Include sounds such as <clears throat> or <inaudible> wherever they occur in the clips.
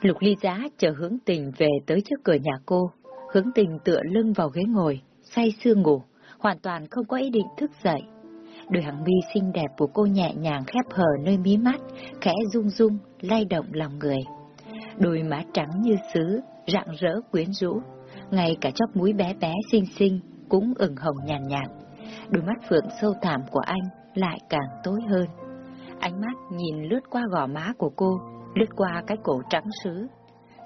Lục ly giá chờ hướng tình về tới trước cửa nhà cô. Hướng tình tựa lưng vào ghế ngồi, say sưa ngủ, hoàn toàn không có ý định thức dậy. Đôi hàng mi xinh đẹp của cô nhẹ nhàng khép hờ nơi mí mắt, khẽ rung rung, lay động lòng người. Đôi má trắng như sứ, rạng rỡ quyến rũ, ngay cả chóp mũi bé bé xinh xinh cũng ửng hồng nhàn nhạt, Đôi mắt phượng sâu thẳm của anh lại càng tối hơn. Ánh mắt nhìn lướt qua gò má của cô, lướt qua cái cổ trắng sứ,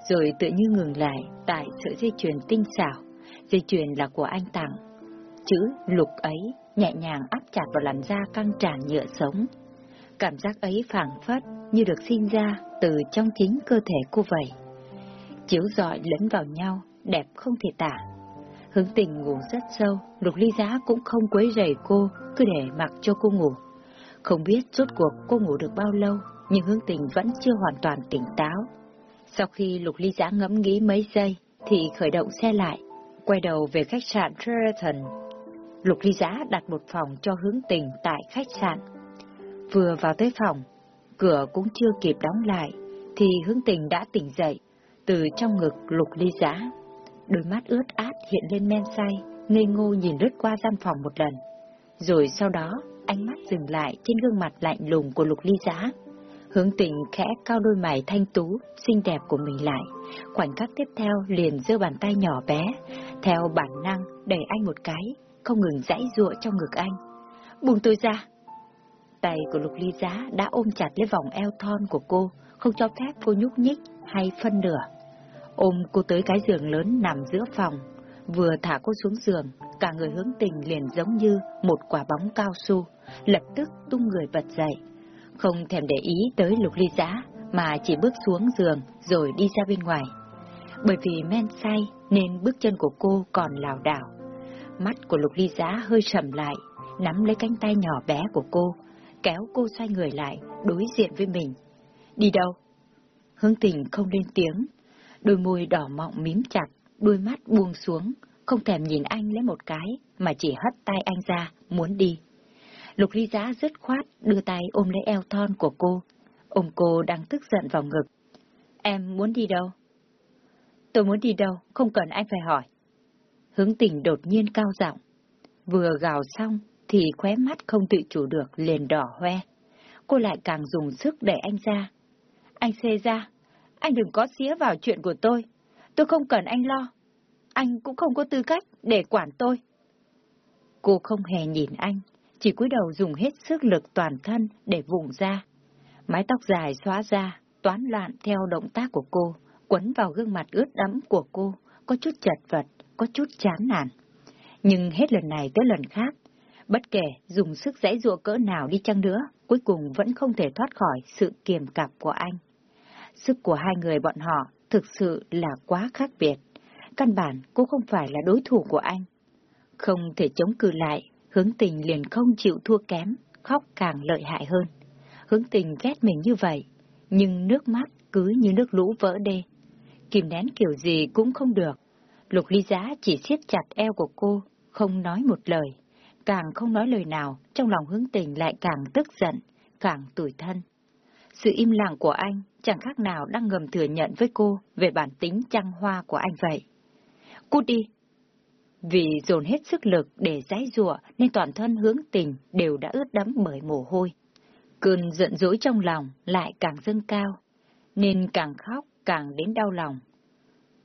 rồi tự như ngừng lại tại sợi dây chuyền tinh xảo. Dây chuyền là của anh tặng. Chữ lục ấy nhẹ nhàng áp chặt vào làn da căng tràn nhựa sống. Cảm giác ấy phảng phất như được sinh ra từ trong chính cơ thể cô vậy. Chiếu rọi lẫn vào nhau, đẹp không thể tả. Hướng tình ngủ rất sâu, lục ly giá cũng không quấy rầy cô, cứ để mặc cho cô ngủ. Không biết rốt cuộc cô ngủ được bao lâu, nhưng hướng tình vẫn chưa hoàn toàn tỉnh táo. Sau khi lục ly giã ngẫm nghĩ mấy giây, thì khởi động xe lại, quay đầu về khách sạn Sheraton. Lục ly giã đặt một phòng cho hướng tình tại khách sạn. Vừa vào tới phòng, cửa cũng chưa kịp đóng lại, thì hướng tình đã tỉnh dậy, từ trong ngực lục ly giã. Đôi mắt ướt át hiện lên men say, ngây ngô nhìn lướt qua gian phòng một lần. Rồi sau đó, ánh mắt dừng lại trên gương mặt lạnh lùng của lục ly giã. Hướng tình khẽ cao đôi mày thanh tú, xinh đẹp của mình lại. Khoảnh khắc tiếp theo liền giơ bàn tay nhỏ bé, theo bản năng đẩy anh một cái, không ngừng dãy dụa trong ngực anh. Buông tôi ra! Tay của lục ly giá đã ôm chặt lấy vòng eo thon của cô, không cho phép cô nhúc nhích hay phân nửa. Ôm cô tới cái giường lớn nằm giữa phòng, vừa thả cô xuống giường, cả người hướng tình liền giống như một quả bóng cao su, lập tức tung người bật dậy không thèm để ý tới lục ly giá, mà chỉ bước xuống giường rồi đi ra bên ngoài. Bởi vì men say nên bước chân của cô còn lảo đảo. Mắt của lục ly giá hơi sầm lại, nắm lấy cánh tay nhỏ bé của cô, kéo cô xoay người lại, đối diện với mình. Đi đâu? Hướng tình không lên tiếng, đôi môi đỏ mọng mím chặt, đôi mắt buông xuống, không thèm nhìn anh lấy một cái, mà chỉ hất tay anh ra, muốn đi. Lục ly giá dứt khoát đưa tay ôm lấy eo thon của cô. Ôm cô đang tức giận vào ngực. Em muốn đi đâu? Tôi muốn đi đâu, không cần anh phải hỏi. Hướng tình đột nhiên cao giọng. Vừa gào xong thì khóe mắt không tự chủ được liền đỏ hoe. Cô lại càng dùng sức để anh ra. Anh xê ra, anh đừng có xía vào chuyện của tôi. Tôi không cần anh lo. Anh cũng không có tư cách để quản tôi. Cô không hề nhìn anh, chỉ cúi đầu dùng hết sức lực toàn thân để vùng ra. Mái tóc dài xóa ra, toán loạn theo động tác của cô, quấn vào gương mặt ướt đẫm của cô, có chút chật vật, có chút chán nản. Nhưng hết lần này tới lần khác, bất kể dùng sức dãy dụa cỡ nào đi chăng nữa, cuối cùng vẫn không thể thoát khỏi sự kiềm cặp của anh. Sức của hai người bọn họ thực sự là quá khác biệt. Căn bản cô không phải là đối thủ của anh. Không thể chống cự lại, Hướng tình liền không chịu thua kém, khóc càng lợi hại hơn. Hướng tình ghét mình như vậy, nhưng nước mắt cứ như nước lũ vỡ đê. Kìm nén kiểu gì cũng không được. Lục ly giá chỉ siết chặt eo của cô, không nói một lời. Càng không nói lời nào, trong lòng hướng tình lại càng tức giận, càng tủi thân. Sự im lặng của anh chẳng khác nào đang ngầm thừa nhận với cô về bản tính trăng hoa của anh vậy. Cút đi, vì dồn hết sức lực để giãy giụa nên toàn thân hướng tình đều đã ướt đẫm bởi mồ hôi. Cơn giận dỗi trong lòng lại càng dâng cao, nên càng khóc càng đến đau lòng.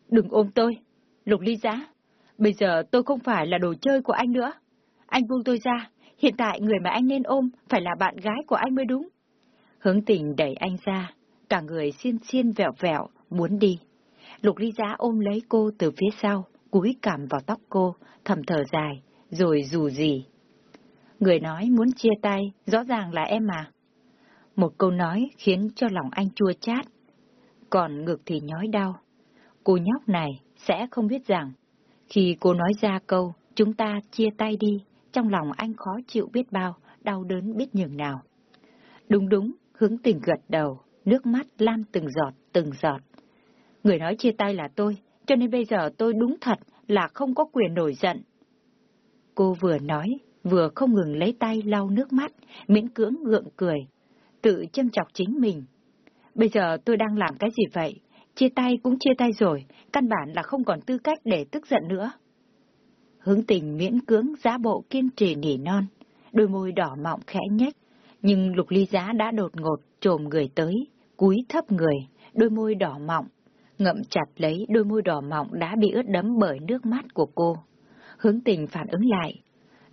Đừng ôm tôi, Lục Ly Giá. Bây giờ tôi không phải là đồ chơi của anh nữa. Anh buông tôi ra, hiện tại người mà anh nên ôm phải là bạn gái của anh mới đúng. Hướng tình đẩy anh ra, cả người xiên xiên vẹo vẹo, muốn đi. Lục Ly Giá ôm lấy cô từ phía sau, cúi cảm vào tóc cô, thầm thở dài, rồi dù gì. Người nói muốn chia tay, rõ ràng là em mà. Một câu nói khiến cho lòng anh chua chát, còn ngực thì nhói đau. Cô nhóc này sẽ không biết rằng, khi cô nói ra câu, chúng ta chia tay đi, trong lòng anh khó chịu biết bao, đau đớn biết nhường nào. Đúng đúng, hướng tình gật đầu, nước mắt lam từng giọt, từng giọt. Người nói chia tay là tôi, cho nên bây giờ tôi đúng thật là không có quyền nổi giận. Cô vừa nói, vừa không ngừng lấy tay lau nước mắt, miễn cưỡng gượng cười, tự châm chọc chính mình. Bây giờ tôi đang làm cái gì vậy? chia tay cũng chia tay rồi, căn bản là không còn tư cách để tức giận nữa. Hướng tình miễn cưỡng giá bộ kiên trì nỉ non, đôi môi đỏ mọng khẽ nhếch, nhưng lục ly giá đã đột ngột trồm người tới, cúi thấp người, đôi môi đỏ mọng, ngậm chặt lấy đôi môi đỏ mọng đã bị ướt đẫm bởi nước mắt của cô. Hướng tình phản ứng lại,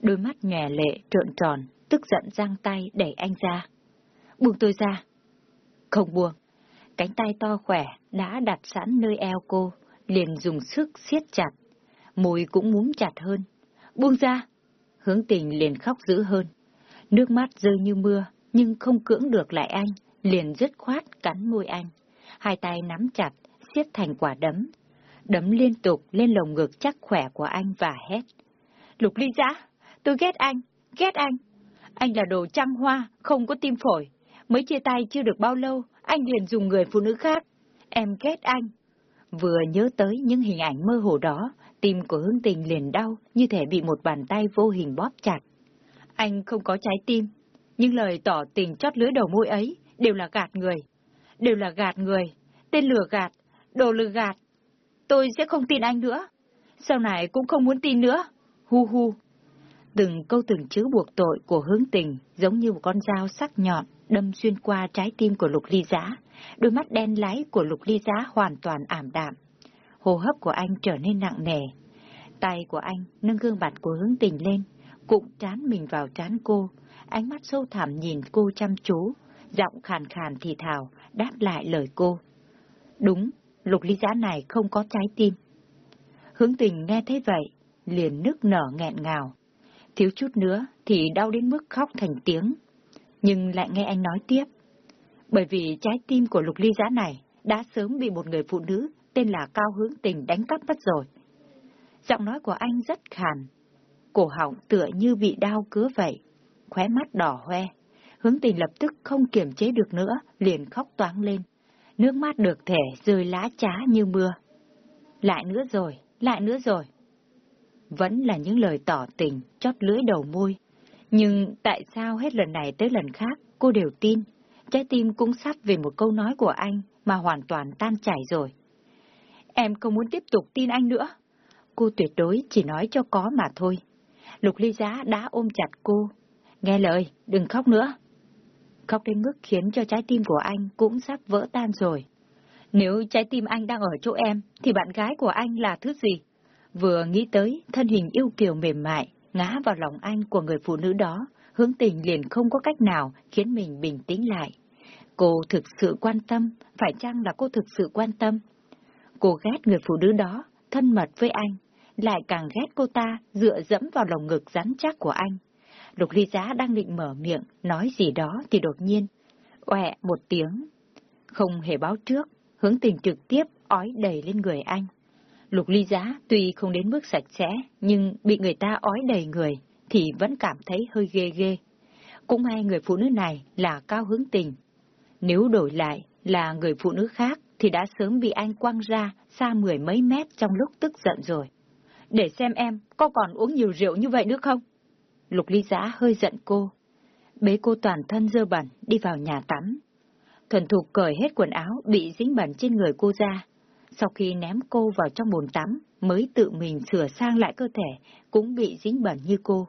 đôi mắt nhòe lệ trợn tròn, tức giận giang tay đẩy anh ra. Buông tôi ra. Không buông. Cánh tay to khỏe đã đặt sẵn nơi eo cô, liền dùng sức siết chặt. Môi cũng múm chặt hơn. Buông ra. Hướng tình liền khóc dữ hơn. Nước mắt rơi như mưa, nhưng không cưỡng được lại anh, liền dứt khoát cắn môi anh. Hai tay nắm chặt, siết thành quả đấm. Đấm liên tục lên lồng ngực chắc khỏe của anh và hét. Lục ly giã, tôi ghét anh, ghét anh. Anh là đồ trăng hoa, không có tim phổi. Mới chia tay chưa được bao lâu, anh liền dùng người phụ nữ khác. Em ghét anh. Vừa nhớ tới những hình ảnh mơ hồ đó, tim của hương tình liền đau, như thể bị một bàn tay vô hình bóp chặt. Anh không có trái tim, nhưng lời tỏ tình chót lưới đầu môi ấy đều là gạt người. Đều là gạt người, tên lừa gạt, đồ lừa gạt. Tôi sẽ không tin anh nữa. Sau này cũng không muốn tin nữa. Hu hu. Từng câu từng chữ buộc tội của hướng tình giống như một con dao sắc nhọn đâm xuyên qua trái tim của lục ly giá. Đôi mắt đen láy của lục ly giá hoàn toàn ảm đạm. Hô hấp của anh trở nên nặng nề. Tay của anh nâng gương mặt của hướng tình lên, cụm trán mình vào trán cô, ánh mắt sâu thẳm nhìn cô chăm chú, giọng khàn khàn thì thào, đáp lại lời cô. Đúng, lục ly giá này không có trái tim. Hướng tình nghe thấy vậy, liền nức nở nghẹn ngào. Thiếu chút nữa thì đau đến mức khóc thành tiếng. Nhưng lại nghe anh nói tiếp. Bởi vì trái tim của lục ly giá này đã sớm bị một người phụ nữ tên là Cao Hướng Tình đánh cắp mất rồi. Giọng nói của anh rất khàn, cổ họng tựa như bị đau cứa vậy, khóe mắt đỏ hoe. Hướng tình lập tức không kiềm chế được nữa, liền khóc toáng lên. Nước mắt được thể rơi lá trá như mưa. Lại nữa rồi, lại nữa rồi. Vẫn là những lời tỏ tình, chót lưỡi đầu môi. Nhưng tại sao hết lần này tới lần khác cô đều tin? Trái tim cũng sắp về một câu nói của anh mà hoàn toàn tan chảy rồi. Em không muốn tiếp tục tin anh nữa. Cô tuyệt đối chỉ nói cho có mà thôi. Lục ly giá đã ôm chặt cô. Nghe lời, đừng khóc nữa. Khóc đến mức khiến cho trái tim của anh cũng sắp vỡ tan rồi. Nếu trái tim anh đang ở chỗ em, thì bạn gái của anh là thứ gì? Vừa nghĩ tới thân hình yêu kiều mềm mại, ngã vào lòng anh của người phụ nữ đó, hướng tình liền không có cách nào khiến mình bình tĩnh lại. Cô thực sự quan tâm, phải chăng là cô thực sự quan tâm? Cô ghét người phụ nữ đó, thân mật với anh, lại càng ghét cô ta dựa dẫm vào lòng ngực rắn chắc của anh. Lục ly giá đang định mở miệng, nói gì đó thì đột nhiên, oẹ một tiếng. Không hề báo trước, hướng tình trực tiếp ói đầy lên người anh. Lục ly giá tuy không đến mức sạch sẽ, nhưng bị người ta ói đầy người thì vẫn cảm thấy hơi ghê ghê. Cũng may người phụ nữ này là cao hướng tình. Nếu đổi lại là người phụ nữ khác thì đã sớm bị anh quăng ra xa mười mấy mét trong lúc tức giận rồi. Để xem em có còn uống nhiều rượu như vậy nữa không? Lục ly giã hơi giận cô. Bế cô toàn thân dơ bẩn đi vào nhà tắm. Thuần thục cởi hết quần áo bị dính bẩn trên người cô ra. Sau khi ném cô vào trong bồn tắm mới tự mình sửa sang lại cơ thể cũng bị dính bẩn như cô.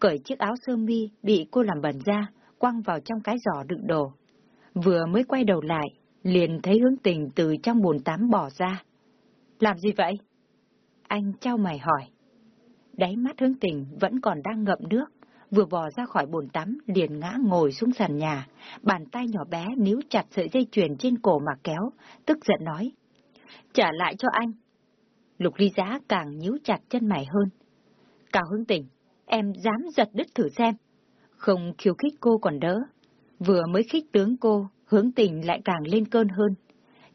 Cởi chiếc áo sơ mi bị cô làm bẩn ra, quăng vào trong cái giỏ đựng đồ. Vừa mới quay đầu lại, liền thấy hướng tình từ trong bồn tắm bỏ ra. Làm gì vậy? Anh trao mày hỏi. Đáy mắt hướng tình vẫn còn đang ngậm nước, vừa bò ra khỏi bồn tắm liền ngã ngồi xuống sàn nhà, bàn tay nhỏ bé níu chặt sợi dây chuyền trên cổ mà kéo, tức giận nói. Trả lại cho anh. Lục ly giá càng nhíu chặt chân mày hơn. Cao hướng tình, em dám giật đứt thử xem. Không khiêu khích cô còn đỡ. Vừa mới khích tướng cô, hướng tình lại càng lên cơn hơn.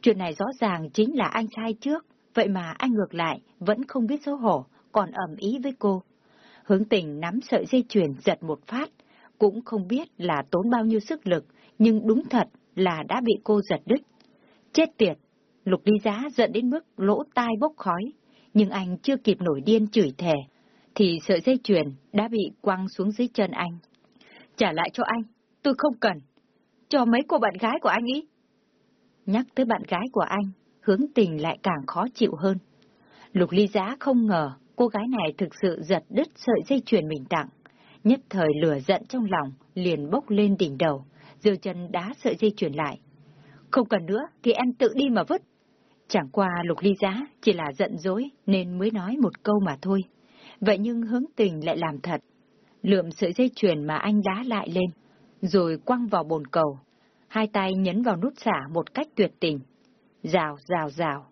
Chuyện này rõ ràng chính là anh sai trước, vậy mà anh ngược lại vẫn không biết xấu hổ, còn ẩm ý với cô. Hướng tình nắm sợi dây chuyền giật một phát, cũng không biết là tốn bao nhiêu sức lực, nhưng đúng thật là đã bị cô giật đứt. Chết tiệt! Lục ly giá giận đến mức lỗ tai bốc khói, nhưng anh chưa kịp nổi điên chửi thề, thì sợi dây chuyền đã bị quăng xuống dưới chân anh. Trả lại cho anh, tôi không cần. Cho mấy cô bạn gái của anh ý. Nhắc tới bạn gái của anh, hướng tình lại càng khó chịu hơn. Lục ly giá không ngờ cô gái này thực sự giật đứt sợi dây chuyền mình tặng. Nhất thời lửa giận trong lòng, liền bốc lên đỉnh đầu, giơ chân đá sợi dây chuyền lại. Không cần nữa thì em tự đi mà vứt. Chẳng qua lục ly giá chỉ là giận dỗi nên mới nói một câu mà thôi. Vậy nhưng hướng tình lại làm thật. Lượm sợi dây chuyền mà anh đá lại lên, rồi quăng vào bồn cầu. Hai tay nhấn vào nút xả một cách tuyệt tình. Rào, rào, rào.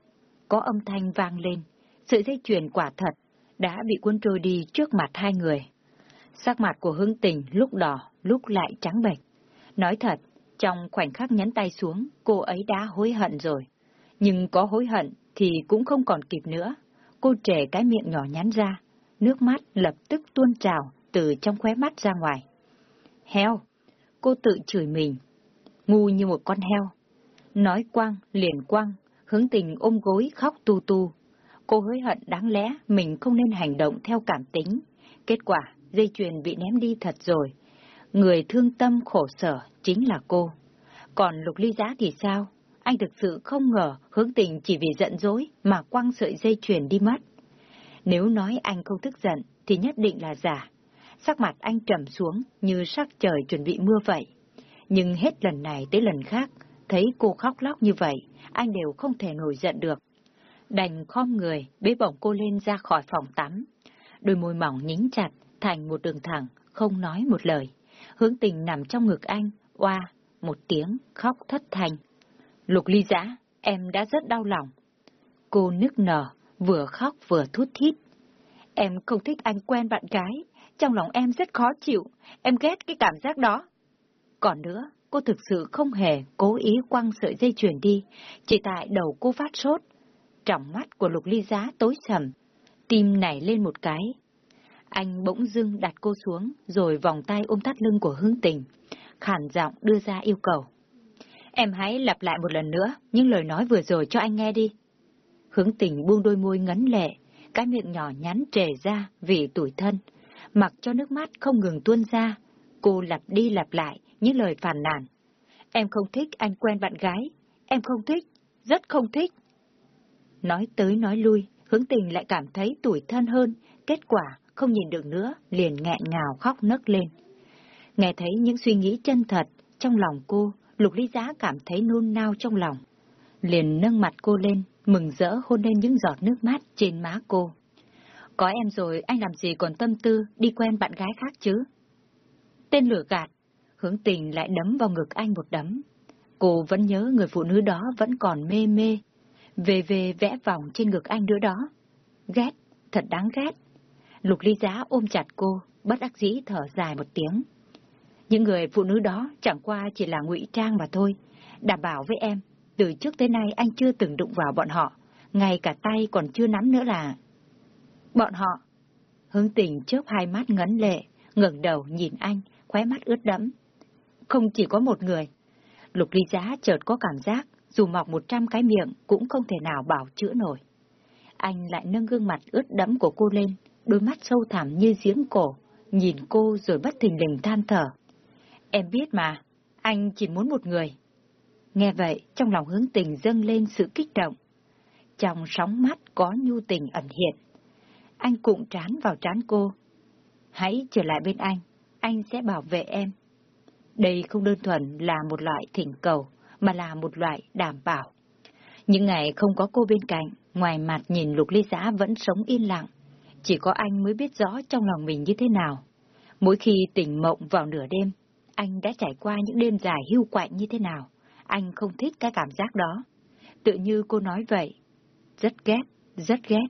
Có âm thanh vang lên. Sợi dây chuyền quả thật đã bị cuốn trôi đi trước mặt hai người. Sắc mặt của hướng tình lúc đỏ, lúc lại trắng bệch. Nói thật, trong khoảnh khắc nhấn tay xuống, cô ấy đã hối hận rồi. Nhưng có hối hận thì cũng không còn kịp nữa. Cô trẻ cái miệng nhỏ nhắn ra, nước mắt lập tức tuôn trào từ trong khóe mắt ra ngoài. Heo! Cô tự chửi mình. Ngu như một con heo. Nói quăng, liền quăng, hướng tình ôm gối khóc tu tu. Cô hối hận đáng lẽ mình không nên hành động theo cảm tính. Kết quả, dây chuyền bị ném đi thật rồi. Người thương tâm khổ sở chính là cô. Còn lục ly giá thì sao? Anh thực sự không ngờ hướng tình chỉ vì giận dỗi mà quăng sợi dây chuyền đi mất. Nếu nói anh không tức giận thì nhất định là giả. Sắc mặt anh trầm xuống như sắc trời chuẩn bị mưa vậy. Nhưng hết lần này tới lần khác, thấy cô khóc lóc như vậy, anh đều không thể nổi giận được. Đành khom người, bế bổng cô lên ra khỏi phòng tắm. Đôi môi mỏng nhính chặt, thành một đường thẳng, không nói một lời. Hướng tình nằm trong ngực anh, oa, một tiếng, khóc thất thanh. Lục ly giã, em đã rất đau lòng. Cô nức nở, vừa khóc vừa thút thít. Em không thích anh quen bạn gái, trong lòng em rất khó chịu, em ghét cái cảm giác đó. Còn nữa, cô thực sự không hề cố ý quăng sợi dây chuyền đi, chỉ tại đầu cô phát sốt. Trọng mắt của lục ly giá tối sầm, tim nảy lên một cái. Anh bỗng dưng đặt cô xuống, rồi vòng tay ôm thắt lưng của hướng tình, khản giọng đưa ra yêu cầu. Em hãy lặp lại một lần nữa những lời nói vừa rồi cho anh nghe đi. Hướng tình buông đôi môi ngấn lệ, cái miệng nhỏ nhắn trề ra vì tủi thân, mặc cho nước mắt không ngừng tuôn ra. Cô lặp đi lặp lại những lời phàn nàn. Em không thích anh quen bạn gái, em không thích, rất không thích. Nói tới nói lui, hướng tình lại cảm thấy tủi thân hơn, kết quả không nhìn được nữa, liền nghẹn ngào khóc nấc lên. Nghe thấy những suy nghĩ chân thật trong lòng cô, Lục Ly Giá cảm thấy nôn nao trong lòng. Liền nâng mặt cô lên, mừng rỡ hôn lên những giọt nước mắt trên má cô. Có em rồi, anh làm gì còn tâm tư đi quen bạn gái khác chứ? Tên lửa gạt, hướng tình lại đấm vào ngực anh một đấm. Cô vẫn nhớ người phụ nữ đó vẫn còn mê mê. Về về vẽ vòng trên ngực anh nữa đó. Ghét, thật đáng ghét. Lục ly giá ôm chặt cô, bất đắc dĩ thở dài một tiếng. Những người phụ nữ đó chẳng qua chỉ là ngụy trang mà thôi. Đảm bảo với em, từ trước tới nay anh chưa từng đụng vào bọn họ, ngay cả tay còn chưa nắm nữa là... Bọn họ... Hướng tình chớp hai mắt ngấn lệ, ngẩng đầu nhìn anh, khóe mắt ướt đẫm. Không chỉ có một người. Lục ly giá chợt có cảm giác, dù mọc một trăm cái miệng cũng không thể nào bảo chữa nổi. Anh lại nâng gương mặt ướt đẫm của cô lên, đôi mắt sâu thẳm như giếng cổ, nhìn cô rồi bất thình lình than thở. Em biết mà, anh chỉ muốn một người. Nghe vậy, trong lòng hướng tình dâng lên sự kích động. Trong sóng mắt có nhu tình ẩn hiện. Anh cụm trán vào trán cô. Hãy trở lại bên anh, anh sẽ bảo vệ em. Đây không đơn thuần là một loại thỉnh cầu, mà là một loại đảm bảo. Những ngày không có cô bên cạnh, ngoài mặt nhìn lục ly giã vẫn sống yên lặng. Chỉ có anh mới biết rõ trong lòng mình như thế nào. Mỗi khi tỉnh mộng vào nửa đêm, anh đã trải qua những đêm dài hưu quạnh như thế nào. Anh không thích cái cảm giác đó. Tự như cô nói vậy. Rất ghét, rất ghét.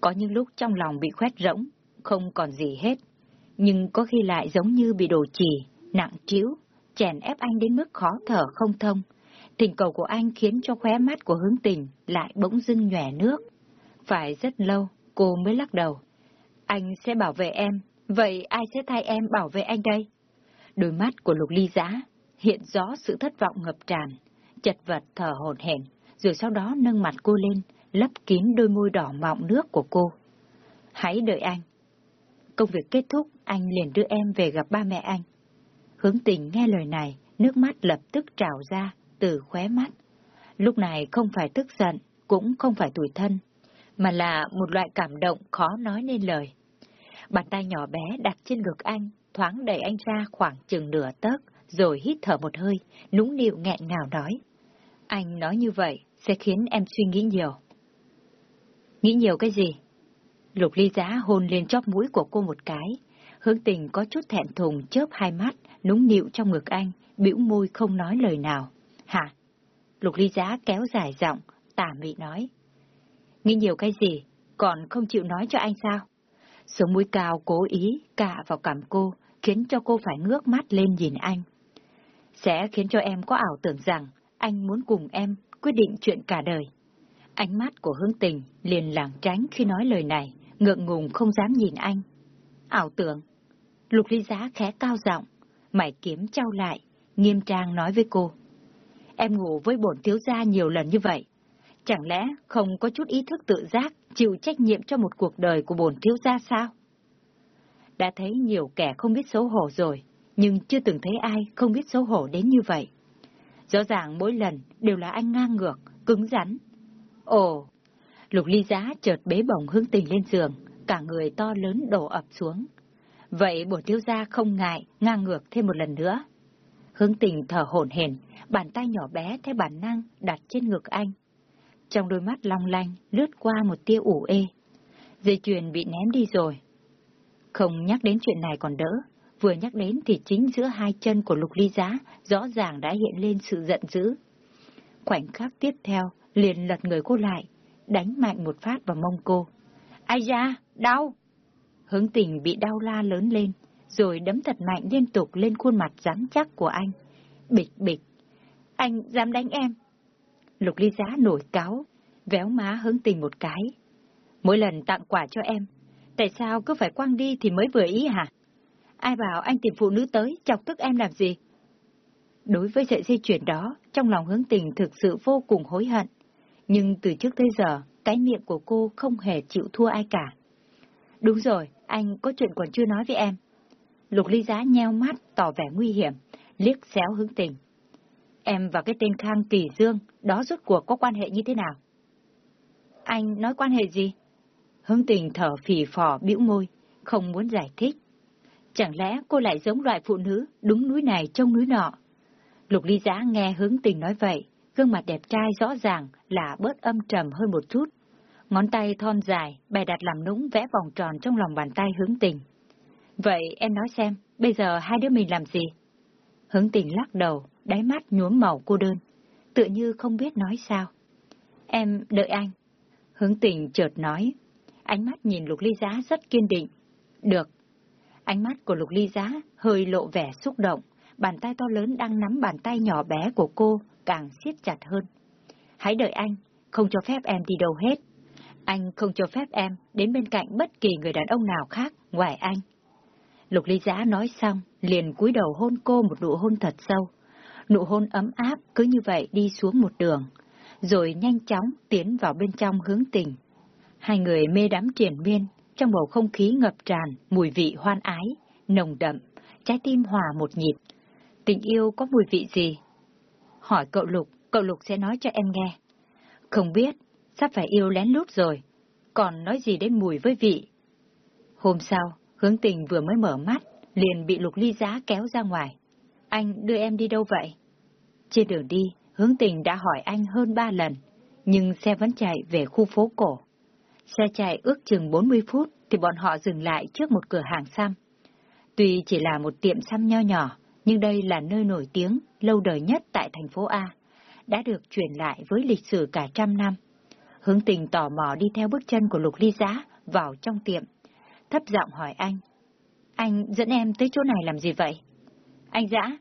Có những lúc trong lòng bị khoét rỗng, không còn gì hết. Nhưng có khi lại giống như bị đổ chì, nặng trĩu, chèn ép anh đến mức khó thở không thông. Tình cầu của anh khiến cho khóe mắt của hướng tình lại bỗng dưng nhòe nước. Phải rất lâu, cô mới lắc đầu. Anh sẽ bảo vệ em, vậy ai sẽ thay em bảo vệ anh đây? Đôi mắt của lục ly giã hiện rõ sự thất vọng ngập tràn, chật vật thở hổn hển, rồi sau đó nâng mặt cô lên, lấp kín đôi môi đỏ mọng nước của cô. Hãy đợi anh. Công việc kết thúc, anh liền đưa em về gặp ba mẹ anh. Hướng tình nghe lời này, nước mắt lập tức trào ra từ khóe mắt. Lúc này không phải tức giận, cũng không phải tủi thân, mà là một loại cảm động khó nói nên lời. Bàn tay nhỏ bé đặt trên ngực anh, thoáng đẩy anh ra khoảng chừng nửa tấc, rồi hít thở một hơi, nũng nịu nghẹn ngào nói. Anh nói như vậy sẽ khiến em suy nghĩ nhiều. Nghĩ nhiều cái gì? Lục ly giá hôn lên chóp mũi của cô một cái. Hướng tình có chút thẹn thùng chớp hai mắt, núng nịu trong ngực anh, bĩu môi không nói lời nào. Hả? Lục ly giá kéo dài giọng, tả mị nói. Nghĩ nhiều cái gì, còn không chịu nói cho anh sao? Sống mũi cao cố ý cạ vào cằm cô, khiến cho cô phải ngước mắt lên nhìn anh. Sẽ khiến cho em có ảo tưởng rằng anh muốn cùng em quyết định chuyện cả đời. Ánh mắt của hướng tình liền lảng tránh khi nói lời này, ngượng ngùng không dám nhìn anh. Ảo tưởng. Lục ly giá khẽ cao giọng, mày kiếm trao lại, nghiêm trang nói với cô. Em ngủ với bổn thiếu gia nhiều lần như vậy. Chẳng lẽ không có chút ý thức tự giác, chịu trách nhiệm cho một cuộc đời của bổn thiếu gia sao? Đã thấy nhiều kẻ không biết xấu hổ rồi, nhưng chưa từng thấy ai không biết xấu hổ đến như vậy. Rõ ràng mỗi lần đều là anh ngang ngược, cứng rắn. Ồ, Lục ly giá chợt bế bổng hướng tình lên giường, cả người to lớn đổ ập xuống. Vậy bổ thiếu gia không ngại, ngang ngược thêm một lần nữa. Hướng tình thở hổn hển, bàn tay nhỏ bé theo bản năng đặt trên ngực anh. Trong đôi mắt long lanh lướt qua một tia ủ ê. Dây chuyền bị ném đi rồi. Không nhắc đến chuyện này còn đỡ, vừa nhắc đến thì chính giữa hai chân của lục ly giá rõ ràng đã hiện lên sự giận dữ. Khoảnh khắc tiếp theo, liền lật người cô lại, đánh mạnh một phát vào mông cô. Ai da, đau! Hướng tình bị đau la lớn lên, rồi đấm thật mạnh liên tục lên khuôn mặt rắn chắc của anh. Bịch bịch! Anh dám đánh em! Lục ly giá nổi cáo, véo má hướng tình một cái. Mỗi lần tặng quà cho em, tại sao cứ phải quăng đi thì mới vừa ý hả? Ai bảo anh tìm phụ nữ tới, chọc tức em làm gì? Đối với sợi dây chuyển đó, trong lòng hướng tình thực sự vô cùng hối hận. Nhưng từ trước tới giờ, cái miệng của cô không hề chịu thua ai cả. Đúng rồi, anh có chuyện còn chưa nói với em. Lục ly giá nheo mắt, tỏ vẻ nguy hiểm, liếc xéo hướng tình. Em và cái tên Khang Kỳ Dương, đó rốt cuộc có quan hệ như thế nào? Anh nói quan hệ gì? Hướng tình thở phì phò bĩu môi, không muốn giải thích. Chẳng lẽ cô lại giống loại phụ nữ đúng núi này trông núi nọ? Lục ly giá nghe hướng tình nói vậy, gương mặt đẹp trai rõ ràng là bớt âm trầm hơn một chút. Ngón tay thon dài, bè đặt làm nũng vẽ vòng tròn trong lòng bàn tay hướng tình. Vậy em nói xem, bây giờ hai đứa mình làm gì? Hướng tình lắc đầu, đáy mắt nhuốm màu cô đơn, tự như không biết nói sao. Em đợi anh. Hướng tình chợt nói, ánh mắt nhìn lục ly giá rất kiên định. Được. Ánh mắt của lục ly giá hơi lộ vẻ xúc động, bàn tay to lớn đang nắm bàn tay nhỏ bé của cô càng siết chặt hơn. Hãy đợi anh, không cho phép em đi đâu hết. Anh không cho phép em đến bên cạnh bất kỳ người đàn ông nào khác ngoài anh. Lục ly giã nói xong, liền cúi đầu hôn cô một nụ hôn thật sâu. Nụ hôn ấm áp cứ như vậy đi xuống một đường, rồi nhanh chóng tiến vào bên trong hướng tình. Hai người mê đắm triển miên, trong bầu không khí ngập tràn, mùi vị hoan ái, nồng đậm, trái tim hòa một nhịp. Tình yêu có mùi vị gì? Hỏi cậu Lục, cậu Lục sẽ nói cho em nghe. Không biết, sắp phải yêu lén lút rồi, còn nói gì đến mùi với vị. Hôm sau, hướng tình vừa mới mở mắt, liền bị Lục ly giá kéo ra ngoài. Anh đưa em đi đâu vậy? Trên đường đi, hướng tình đã hỏi anh hơn ba lần, nhưng xe vẫn chạy về khu phố cổ. Xe chạy ước chừng 40 phút thì bọn họ dừng lại trước một cửa hàng xăm. Tuy chỉ là một tiệm xăm nho nhỏ, nhưng đây là nơi nổi tiếng, lâu đời nhất tại thành phố A, đã được truyền lại với lịch sử cả trăm năm. Hướng tình tò mò đi theo bước chân của Lục Ly Giá vào trong tiệm, thấp giọng hỏi anh. Anh dẫn em tới chỗ này làm gì vậy? Anh Giã.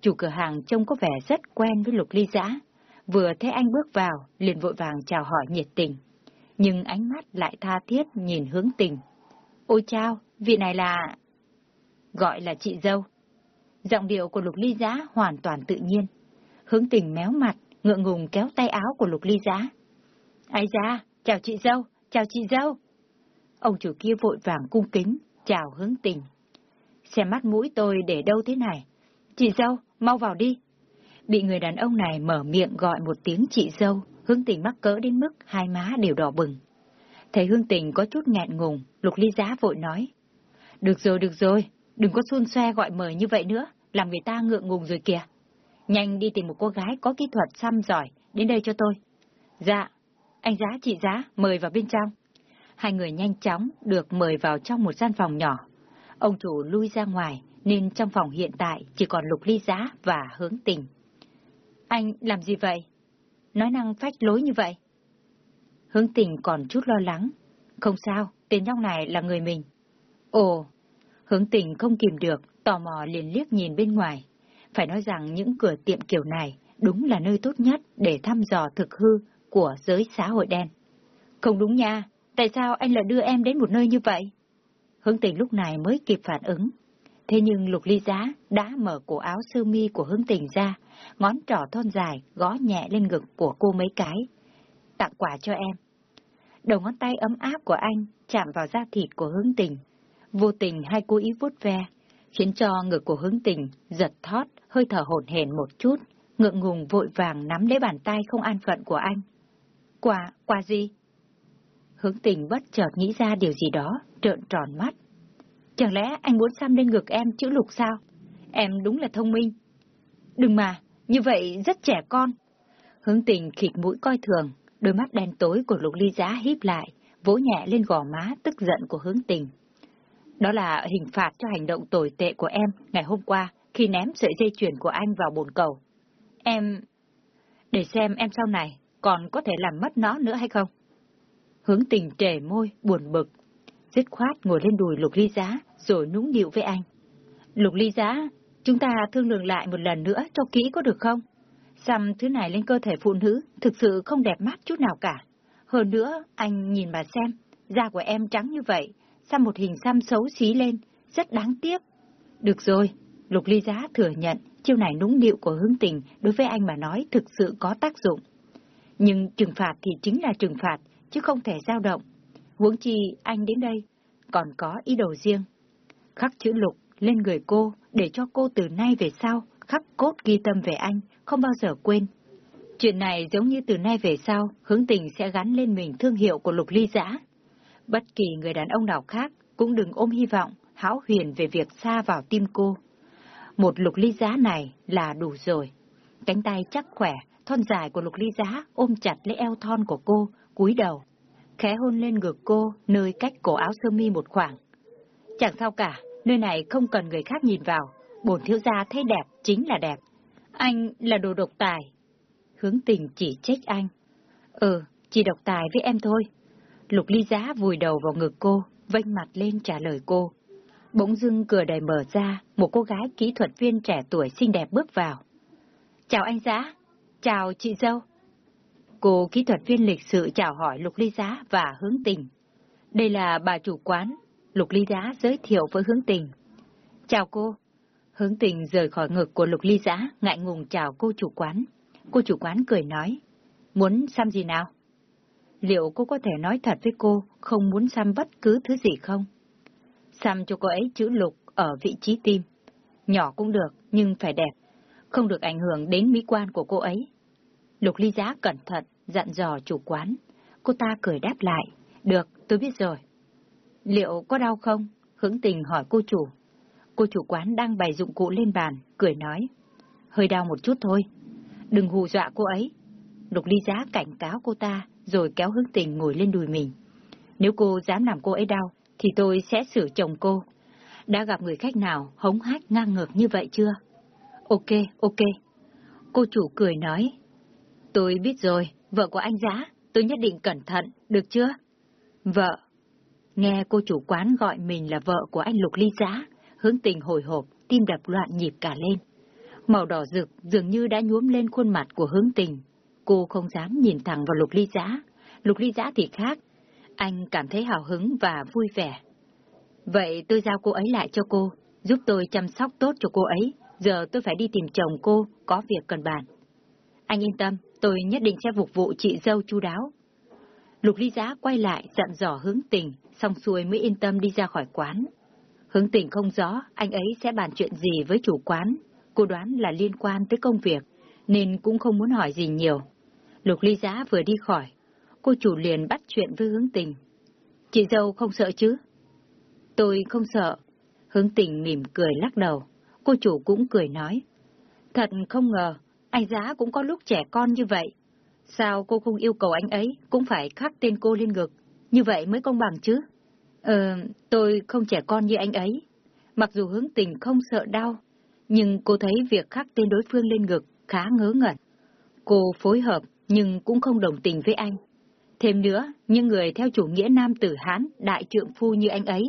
Chủ cửa hàng trông có vẻ rất quen với Lục Ly Giã, vừa thấy anh bước vào, liền vội vàng chào hỏi nhiệt tình. Nhưng ánh mắt lại tha thiết nhìn hướng tình. Ôi chao, vị này là... Gọi là chị dâu. Giọng điệu của Lục Ly Giá hoàn toàn tự nhiên. Hướng tình méo mặt, ngượng ngùng kéo tay áo của Lục Ly Giá. Ai da, chào chị dâu, chào chị dâu. Ông chủ kia vội vàng cung kính, chào hướng tình. Xem mắt mũi tôi để đâu thế này? Chị dâu, mau vào đi. Bị người đàn ông này mở miệng gọi một tiếng chị dâu, hướng tình mắc cỡ đến mức hai má đều đỏ bừng. Thấy hương tình có chút nghẹn ngùng, lục ly giá vội nói. Được rồi, được rồi, đừng có xuôn xoe gọi mời như vậy nữa, làm người ta ngượng ngùng rồi kìa. Nhanh đi tìm một cô gái có kỹ thuật xăm giỏi, đến đây cho tôi. Dạ, anh giá chị giá, mời vào bên trong. Hai người nhanh chóng được mời vào trong một gian phòng nhỏ. Ông chủ lui ra ngoài, nên trong phòng hiện tại chỉ còn lục ly giá và hướng tình. Anh làm gì vậy? Nói năng phách lối như vậy. Hướng tình còn chút lo lắng. Không sao, tên nhóc này là người mình. Ồ, hướng tình không kìm được, tò mò liền liếc nhìn bên ngoài. Phải nói rằng những cửa tiệm kiểu này đúng là nơi tốt nhất để thăm dò thực hư của giới xã hội đen. Không đúng nha, tại sao anh lại đưa em đến một nơi như vậy? Hướng tình lúc này mới kịp phản ứng. Thế nhưng lục ly giá đã mở cổ áo sơ mi của hướng tình ra, ngón trỏ thon dài gõ nhẹ lên ngực của cô mấy cái. Tặng quà cho em. Đầu ngón tay ấm áp của anh chạm vào da thịt của hướng tình. Vô tình hay cố ý vuốt ve, khiến cho ngực của hướng tình giật thót, hơi thở hổn hển một chút, ngượng ngùng vội vàng nắm lấy bàn tay không an phận của anh. Quà, quà gì? Hướng tình bất chợt nghĩ ra điều gì đó, trợn tròn mắt. Chẳng lẽ anh muốn xăm lên ngực em chữ lục sao? Em đúng là thông minh. Đừng mà, như vậy rất trẻ con. Hướng tình khịt mũi coi thường, đôi mắt đen tối của lục ly giá híp lại, vỗ nhẹ lên gò má tức giận của hướng tình. Đó là hình phạt cho hành động tồi tệ của em ngày hôm qua khi ném sợi dây chuyền của anh vào bồn cầu. Em... Để xem em sau này còn có thể làm mất nó nữa hay không? Hướng tình trề môi, buồn bực. Dứt khoát ngồi lên đùi lục ly giá, rồi núng điệu với anh. Lục ly giá, chúng ta thương lượng lại một lần nữa cho kỹ có được không? Xăm thứ này lên cơ thể phụ nữ thực sự không đẹp mắt chút nào cả. Hơn nữa, anh nhìn mà xem, da của em trắng như vậy, xăm một hình xăm xấu xí lên, rất đáng tiếc. Được rồi, Lục Ly Giá thừa nhận chiêu này núng điệu của hướng tình đối với anh mà nói thực sự có tác dụng. Nhưng trừng phạt thì chính là trừng phạt, chứ không thể dao động. Huống chi anh đến đây, còn có ý đồ riêng. Khắc chữ lục lên người cô để cho cô từ nay về sau khắc cốt ghi tâm về anh, không bao giờ quên. Chuyện này giống như từ nay về sau, hướng tình sẽ gắn lên mình thương hiệu của lục ly giã. Bất kỳ người đàn ông nào khác cũng đừng ôm hy vọng, hão huyền về việc xa vào tim cô. Một lục ly giá này là đủ rồi. Cánh tay chắc khỏe, thon dài của lục ly giá ôm chặt lấy eo thon của cô, cúi đầu. Khẽ hôn lên ngực cô, nơi cách cổ áo sơ mi một khoảng. Chẳng sao cả, nơi này không cần người khác nhìn vào. Bổn thiếu gia thấy đẹp chính là đẹp. Anh là đồ độc tài. Hướng tình chỉ trách anh. Ừ, chỉ độc tài với em thôi. Lục ly giá vùi đầu vào ngực cô, vênh mặt lên trả lời cô. Bỗng dưng cửa đầy mở ra, một cô gái kỹ thuật viên trẻ tuổi xinh đẹp bước vào. Chào anh giá, chào chị dâu. Cô kỹ thuật viên lịch sự chào hỏi Lục Ly Giá và Hướng Tình. Đây là bà chủ quán, Lục Ly Giá giới thiệu với Hướng Tình. Chào cô. Hướng Tình rời khỏi ngực của Lục Ly Giá, ngại ngùng chào cô chủ quán. Cô chủ quán cười nói, muốn xăm gì nào? Liệu cô có thể nói thật với cô không muốn xăm bất cứ thứ gì không? Xăm cho cô ấy chữ lục ở vị trí tim. Nhỏ cũng được, nhưng phải đẹp. Không được ảnh hưởng đến mỹ quan của cô ấy. Lục ly giá cẩn thận, dặn dò chủ quán. Cô ta cười đáp lại. Được, tôi biết rồi. Liệu có đau không? Hướng tình hỏi cô chủ. Cô chủ quán đang bày dụng cụ lên bàn, cười nói. Hơi đau một chút thôi. Đừng hù dọa cô ấy. Lục ly giá cảnh cáo cô ta, rồi kéo hướng tình ngồi lên đùi mình. Nếu cô dám làm cô ấy đau, thì tôi sẽ xử chồng cô. Đã gặp người khách nào hống hách ngang ngược như vậy chưa? Ok, ok. Cô chủ cười nói. Tôi biết rồi, vợ của anh giá, tôi nhất định cẩn thận, được chưa? Vợ. Nghe cô chủ quán gọi mình là vợ của anh Lục Ly Giá, hướng tình hồi hộp, tim đập loạn nhịp cả lên. Màu đỏ rực dường như đã nhuốm lên khuôn mặt của hướng tình. Cô không dám nhìn thẳng vào Lục Ly Giá. Lục Ly Giá thì khác, anh cảm thấy hào hứng và vui vẻ. Vậy tôi giao cô ấy lại cho cô, giúp tôi chăm sóc tốt cho cô ấy. Giờ tôi phải đi tìm chồng cô, có việc cần bàn. Anh yên tâm, tôi nhất định sẽ phục vụ chị dâu chu đáo. Lục ly giá quay lại dặn dò hướng tình, xong xuôi mới yên tâm đi ra khỏi quán. Hướng tình không rõ anh ấy sẽ bàn chuyện gì với chủ quán, cô đoán là liên quan tới công việc, nên cũng không muốn hỏi gì nhiều. Lục ly giá vừa đi khỏi, cô chủ liền bắt chuyện với hướng tình. Chị dâu không sợ chứ? Tôi không sợ. Hướng tình mỉm cười lắc đầu. Cô chủ cũng cười nói. Thật không ngờ, anh giá cũng có lúc trẻ con như vậy. Sao cô không yêu cầu anh ấy cũng phải khắc tên cô lên ngực? Như vậy mới công bằng chứ? Ờ, tôi không trẻ con như anh ấy. Mặc dù hướng tình không sợ đau, nhưng cô thấy việc khắc tên đối phương lên ngực khá ngớ ngẩn. Cô phối hợp nhưng cũng không đồng tình với anh. Thêm nữa, những người theo chủ nghĩa nam tử Hán, đại trượng phu như anh ấy,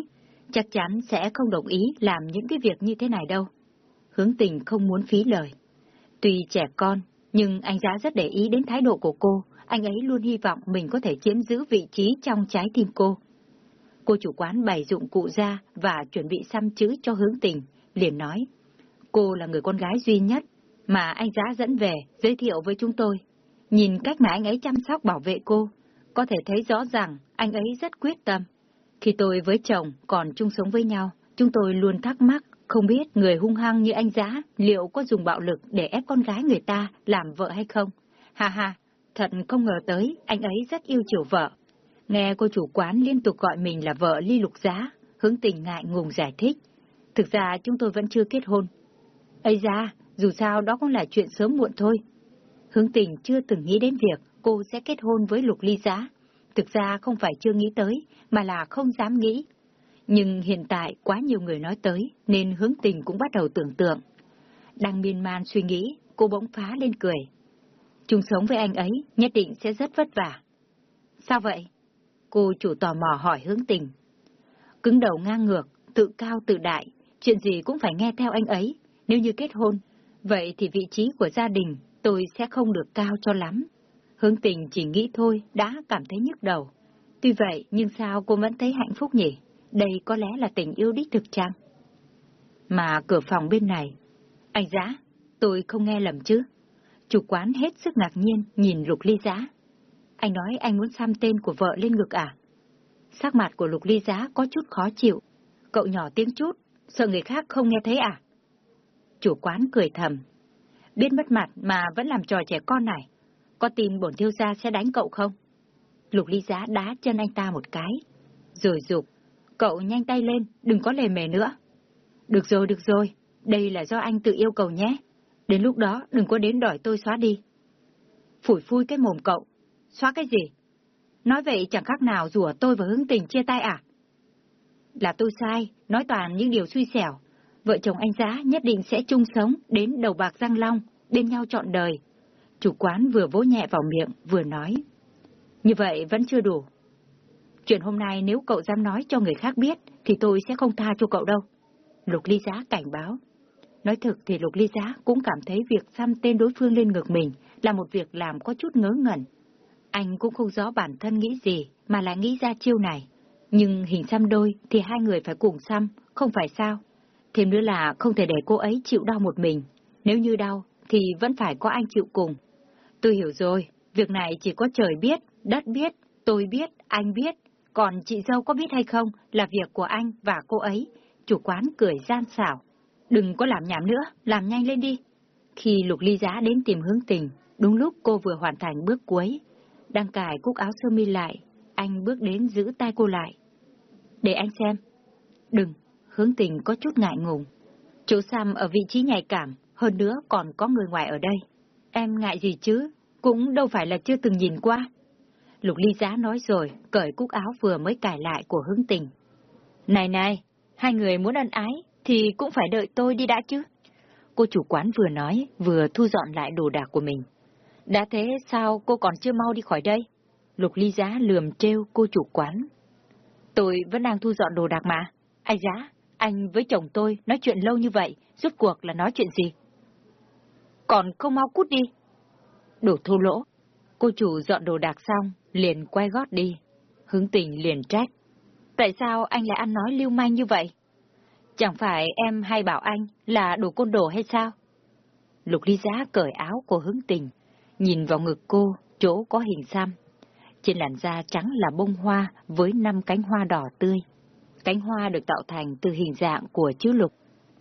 chắc chắn sẽ không đồng ý làm những cái việc như thế này đâu. Hướng tình không muốn phí lời. Tuy trẻ con, nhưng anh giá rất để ý đến thái độ của cô, anh ấy luôn hy vọng mình có thể chiếm giữ vị trí trong trái tim cô. Cô chủ quán bày dụng cụ ra và chuẩn bị xăm chữ cho hướng tình, liền nói. Cô là người con gái duy nhất mà anh giá dẫn về, giới thiệu với chúng tôi. Nhìn cách mà anh ấy chăm sóc bảo vệ cô, có thể thấy rõ ràng anh ấy rất quyết tâm. Khi tôi với chồng còn chung sống với nhau, chúng tôi luôn thắc mắc, không biết người hung hăng như anh giá liệu có dùng bạo lực để ép con gái người ta làm vợ hay không. Ha ha, thật không ngờ tới, anh ấy rất yêu chiều vợ. Nghe cô chủ quán liên tục gọi mình là vợ ly lục giá, hướng tình ngại ngùng giải thích. Thực ra chúng tôi vẫn chưa kết hôn. ấy ra, dù sao đó cũng là chuyện sớm muộn thôi. Hướng tình chưa từng nghĩ đến việc cô sẽ kết hôn với lục ly giá. Thực ra không phải chưa nghĩ tới, mà là không dám nghĩ. Nhưng hiện tại quá nhiều người nói tới, nên hướng tình cũng bắt đầu tưởng tượng. Đang miên man suy nghĩ, cô bỗng phá lên cười. Chung sống với anh ấy nhất định sẽ rất vất vả. Sao vậy? Cô chủ tò mò hỏi hướng tình. Cứng đầu ngang ngược, tự cao tự đại, chuyện gì cũng phải nghe theo anh ấy. Nếu như kết hôn, vậy thì vị trí của gia đình tôi sẽ không được cao cho lắm. Hướng tình chỉ nghĩ thôi đã cảm thấy nhức đầu. Tuy vậy nhưng sao cô vẫn thấy hạnh phúc nhỉ? Đây có lẽ là tình yêu đích thực chăng? Mà cửa phòng bên này, anh giá, tôi không nghe lầm chứ. Chủ quán hết sức ngạc nhiên nhìn Lục Ly Giá. Anh nói anh muốn xăm tên của vợ lên ngực à? Sắc mặt của Lục Ly Giá có chút khó chịu. Cậu nhỏ tiếng chút, sợ người khác không nghe thấy à? Chủ quán cười thầm. Biết mất mặt mà vẫn làm trò trẻ con này. Có tin bổn thiêu gia sẽ đánh cậu không? Lục Ly Giá đá chân anh ta một cái. Rồi dục cậu nhanh tay lên, đừng có lề mề nữa. Được rồi, được rồi, đây là do anh tự yêu cầu nhé. Đến lúc đó đừng có đến đòi tôi xóa đi. Phủi phui cái mồm cậu. Xóa cái gì? Nói vậy chẳng khác nào rủa tôi và hướng tình chia tay à? Là tôi sai, nói toàn những điều suy xẻo. Vợ chồng anh giá nhất định sẽ chung sống đến đầu bạc răng long, bên nhau trọn đời. Chủ quán vừa vỗ nhẹ vào miệng, vừa nói. Như vậy vẫn chưa đủ. Chuyện hôm nay nếu cậu dám nói cho người khác biết, thì tôi sẽ không tha cho cậu đâu. Lục ly giá cảnh báo. Nói thực thì Lục Ly Giá cũng cảm thấy việc xăm tên đối phương lên ngực mình là một việc làm có chút ngớ ngẩn. Anh cũng không rõ bản thân nghĩ gì mà lại nghĩ ra chiêu này. Nhưng hình xăm đôi thì hai người phải cùng xăm, không phải sao. Thêm nữa là không thể để cô ấy chịu đau một mình. Nếu như đau thì vẫn phải có anh chịu cùng. Tôi hiểu rồi, việc này chỉ có trời biết, đất biết, tôi biết, anh biết. Còn chị dâu có biết hay không là việc của anh và cô ấy. Chủ quán cười gian xảo. Đừng có làm nhảm nữa, làm nhanh lên đi. Khi Lục Ly Giá đến tìm hướng tình, đúng lúc cô vừa hoàn thành bước cuối. Đang cài cúc áo sơ mi lại, anh bước đến giữ tay cô lại. Để anh xem. Đừng, hướng tình có chút ngại ngùng. Chỗ Sam ở vị trí nhạy cảm, hơn nữa còn có người ngoài ở đây. Em ngại gì chứ, cũng đâu phải là chưa từng nhìn qua. Lục Ly Giá nói rồi, cởi cúc áo vừa mới cài lại của hứng tình. Này này, hai người muốn ân ái, thì cũng phải đợi tôi đi đã chứ. Cô chủ quán vừa nói, vừa thu dọn lại đồ đạc của mình. Đã thế sao cô còn chưa mau đi khỏi đây? Lục ly giá lườm trêu cô chủ quán. Tôi vẫn đang thu dọn đồ đạc mà. Anh giá, anh với chồng tôi nói chuyện lâu như vậy, rốt cuộc là nói chuyện gì? Còn không mau cút đi. Đồ thô lỗ. Cô chủ dọn đồ đạc xong, liền quay gót đi. Hướng tình liền trách. Tại sao anh lại ăn nói lưu manh như vậy? Chẳng phải em hay bảo anh là đồ côn đồ hay sao? Lục ly giá cởi áo của hướng tình, nhìn vào ngực cô, chỗ có hình xăm. Trên làn da trắng là bông hoa với năm cánh hoa đỏ tươi. Cánh hoa được tạo thành từ hình dạng của chữ lục,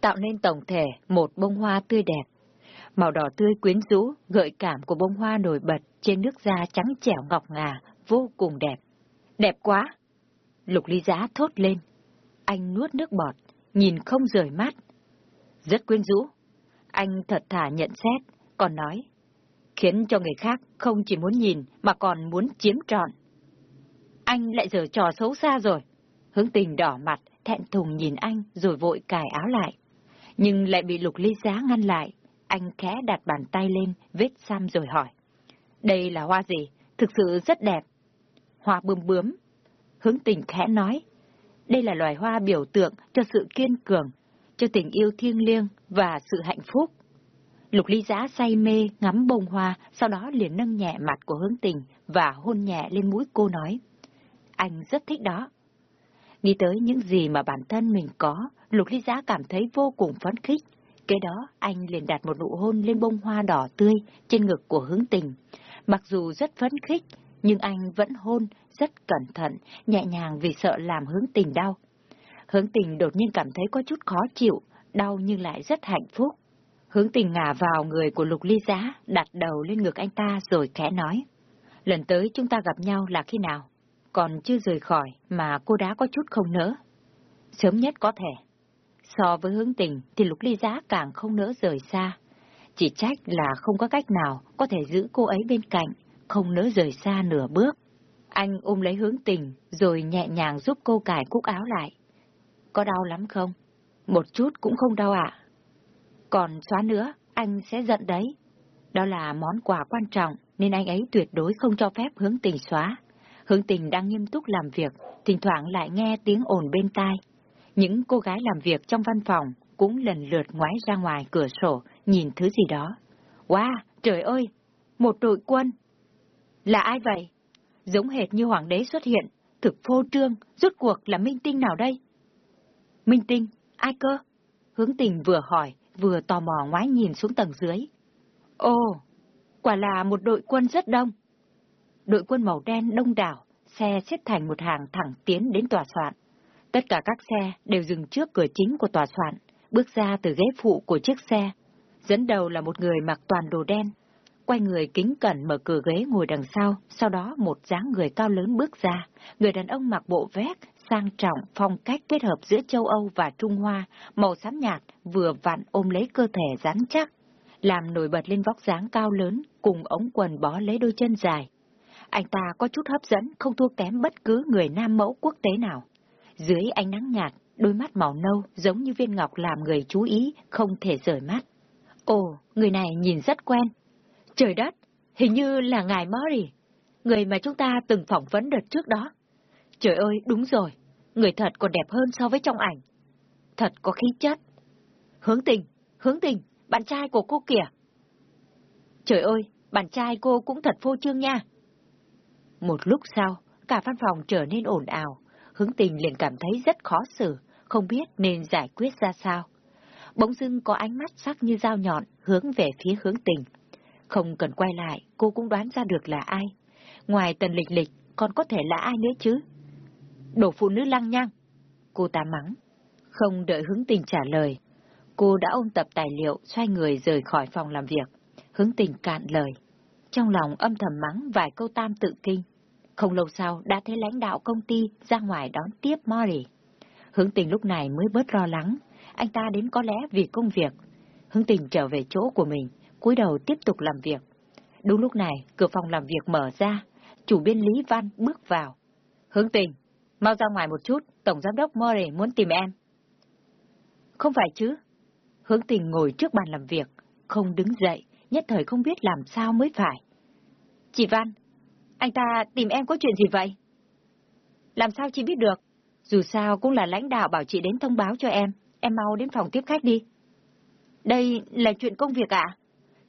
tạo nên tổng thể một bông hoa tươi đẹp. Màu đỏ tươi quyến rũ, gợi cảm của bông hoa nổi bật trên nước da trắng trẻo ngọc ngà, vô cùng đẹp. Đẹp quá! Lục ly giá thốt lên. Anh nuốt nước bọt, nhìn không rời mắt. Rất quyến rũ. Anh thật thà nhận xét, còn nói. Khiến cho người khác không chỉ muốn nhìn mà còn muốn chiếm trọn. Anh lại giờ trò xấu xa rồi. Hướng tình đỏ mặt, thẹn thùng nhìn anh rồi vội cài áo lại. Nhưng lại bị lục ly giá ngăn lại. Anh khẽ đặt bàn tay lên, vết xăm rồi hỏi. Đây là hoa gì? Thực sự rất đẹp. Hoa bướm bướm. Hướng tình khẽ nói. Đây là loài hoa biểu tượng cho sự kiên cường, cho tình yêu thiêng liêng và sự hạnh phúc. Lục ly giã say mê ngắm bông hoa, sau đó liền nâng nhẹ mặt của hướng tình và hôn nhẹ lên mũi cô nói. Anh rất thích đó. Nghĩ tới những gì mà bản thân mình có, Lục ly giã cảm thấy vô cùng phấn khích. Kế đó, anh liền đặt một nụ hôn lên bông hoa đỏ tươi trên ngực của hướng tình. Mặc dù rất phấn khích, nhưng anh vẫn hôn rất cẩn thận, nhẹ nhàng vì sợ làm hướng tình đau. Hướng tình đột nhiên cảm thấy có chút khó chịu, đau nhưng lại rất hạnh phúc. Hướng tình ngả vào người của Lục Ly Giá, đặt đầu lên ngực anh ta rồi khẽ nói. Lần tới chúng ta gặp nhau là khi nào? Còn chưa rời khỏi mà cô đã có chút không nỡ. Sớm nhất có thể. So với hướng tình thì Lục Ly Giá càng không nỡ rời xa. Chỉ trách là không có cách nào có thể giữ cô ấy bên cạnh, không nỡ rời xa nửa bước. Anh ôm lấy hướng tình, rồi nhẹ nhàng giúp cô cài cúc áo lại. Có đau lắm không? Một chút cũng không đau ạ. Còn xóa nữa, anh sẽ giận đấy. Đó là món quà quan trọng, nên anh ấy tuyệt đối không cho phép hướng tình xóa. Hướng tình đang nghiêm túc làm việc, thỉnh thoảng lại nghe tiếng ồn bên tai. Những cô gái làm việc trong văn phòng cũng lần lượt ngoái ra ngoài cửa sổ, nhìn thứ gì đó. Wow, trời ơi! Một đội quân! Là ai vậy? Giống hệt như hoàng đế xuất hiện, thực phô trương, rốt cuộc là minh tinh nào đây? Minh tinh? Ai cơ? Hướng tình vừa hỏi, vừa tò mò ngoái nhìn xuống tầng dưới. Ồ, quả là một đội quân rất đông. Đội quân màu đen đông đảo, xe xếp thành một hàng thẳng tiến đến tòa soạn. Tất cả các xe đều dừng trước cửa chính của tòa soạn, bước ra từ ghế phụ của chiếc xe. Dẫn đầu là một người mặc toàn đồ đen, quay người kính cẩn mở cửa ghế ngồi đằng sau, sau đó một dáng người cao lớn bước ra, người đàn ông mặc bộ vest, sang trọng, phong cách kết hợp giữa châu Âu và Trung Hoa, màu xám nhạt, vừa vặn ôm lấy cơ thể rắn chắc, làm nổi bật lên vóc dáng cao lớn, cùng ống quần bó lấy đôi chân dài. Anh ta có chút hấp dẫn, không thua kém bất cứ người nam mẫu quốc tế nào. Dưới ánh nắng nhạt, đôi mắt màu nâu giống như viên ngọc làm người chú ý, không thể rời mắt. Ồ, người này nhìn rất quen. Trời đất, hình như là ngài Mori, người mà chúng ta từng phỏng vấn đợt trước đó. Trời ơi, đúng rồi, người thật còn đẹp hơn so với trong ảnh. Thật có khí chất. Hướng tình, hướng tình, bạn trai của cô kìa. Trời ơi, bạn trai cô cũng thật phô trương nha. Một lúc sau, cả văn phòng trở nên ồn ào, hướng tình liền cảm thấy rất khó xử, không biết nên giải quyết ra sao. Bỗng dưng có ánh mắt sắc như dao nhọn hướng về phía hướng tình. Không cần quay lại, cô cũng đoán ra được là ai. Ngoài tần lịch lịch, còn có thể là ai nữa chứ? Đồ phụ nữ lăng nhăng. Cô ta mắng. Không đợi hướng tình trả lời. Cô đã ôn tập tài liệu, xoay người rời khỏi phòng làm việc. Hướng tình cạn lời. Trong lòng âm thầm mắng vài câu tam tự kinh. Không lâu sau đã thấy lãnh đạo công ty ra ngoài đón tiếp Mori. Hướng tình lúc này mới bớt lo lắng. Anh ta đến có lẽ vì công việc. Hướng tình trở về chỗ của mình, cúi đầu tiếp tục làm việc. Đúng lúc này, cửa phòng làm việc mở ra, chủ biên Lý Văn bước vào. Hướng tình, mau ra ngoài một chút, Tổng Giám đốc Mori muốn tìm em. Không phải chứ. Hướng tình ngồi trước bàn làm việc, không đứng dậy, nhất thời không biết làm sao mới phải. Chị Văn, anh ta tìm em có chuyện gì vậy? Làm sao chị biết được? Dù sao cũng là lãnh đạo bảo chị đến thông báo cho em, em mau đến phòng tiếp khách đi. Đây là chuyện công việc ạ?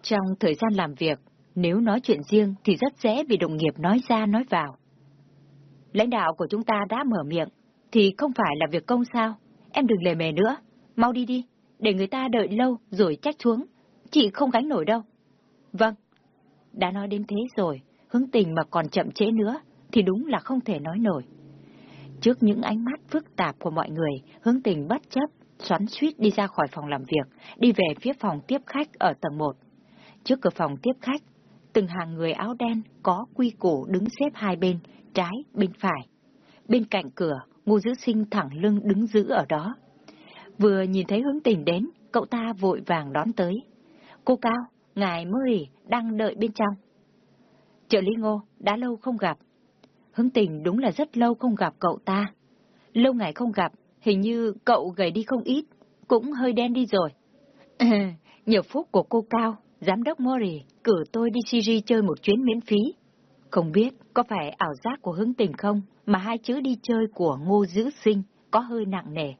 Trong thời gian làm việc, nếu nói chuyện riêng thì rất dễ bị đồng nghiệp nói ra nói vào. Lãnh đạo của chúng ta đã mở miệng, thì không phải là việc công sao? Em đừng lề mề nữa, mau đi đi, để người ta đợi lâu rồi trách xuống. Chị không gánh nổi đâu. Vâng, đã nói đến thế rồi, hướng tình mà còn chậm trễ nữa, thì đúng là không thể nói nổi. Trước những ánh mắt phức tạp của mọi người, hướng tình bất chấp, xoắn suýt đi ra khỏi phòng làm việc, đi về phía phòng tiếp khách ở tầng 1. trước cửa phòng tiếp khách, từng hàng người áo đen có quy củ đứng xếp hai bên, trái, bên phải. Bên cạnh cửa, ngô giữ sinh thẳng lưng đứng giữ ở đó. Vừa nhìn thấy hướng tình đến, cậu ta vội vàng đón tới. Cô Cao, ngài Murray đang đợi bên trong. Trợ lý ngô, đã lâu không gặp. Hướng tình đúng là rất lâu không gặp cậu ta. Lâu ngày không gặp, hình như cậu gầy đi không ít, cũng hơi đen đi rồi. <clears throat> Nhiều phúc của cô Cao, giám đốc Mori cử tôi đi Siri chơi một chuyến miễn phí. Không biết có phải ảo giác của hướng tình không, mà hai chữ đi chơi của ngô Dữ sinh có hơi nặng nề.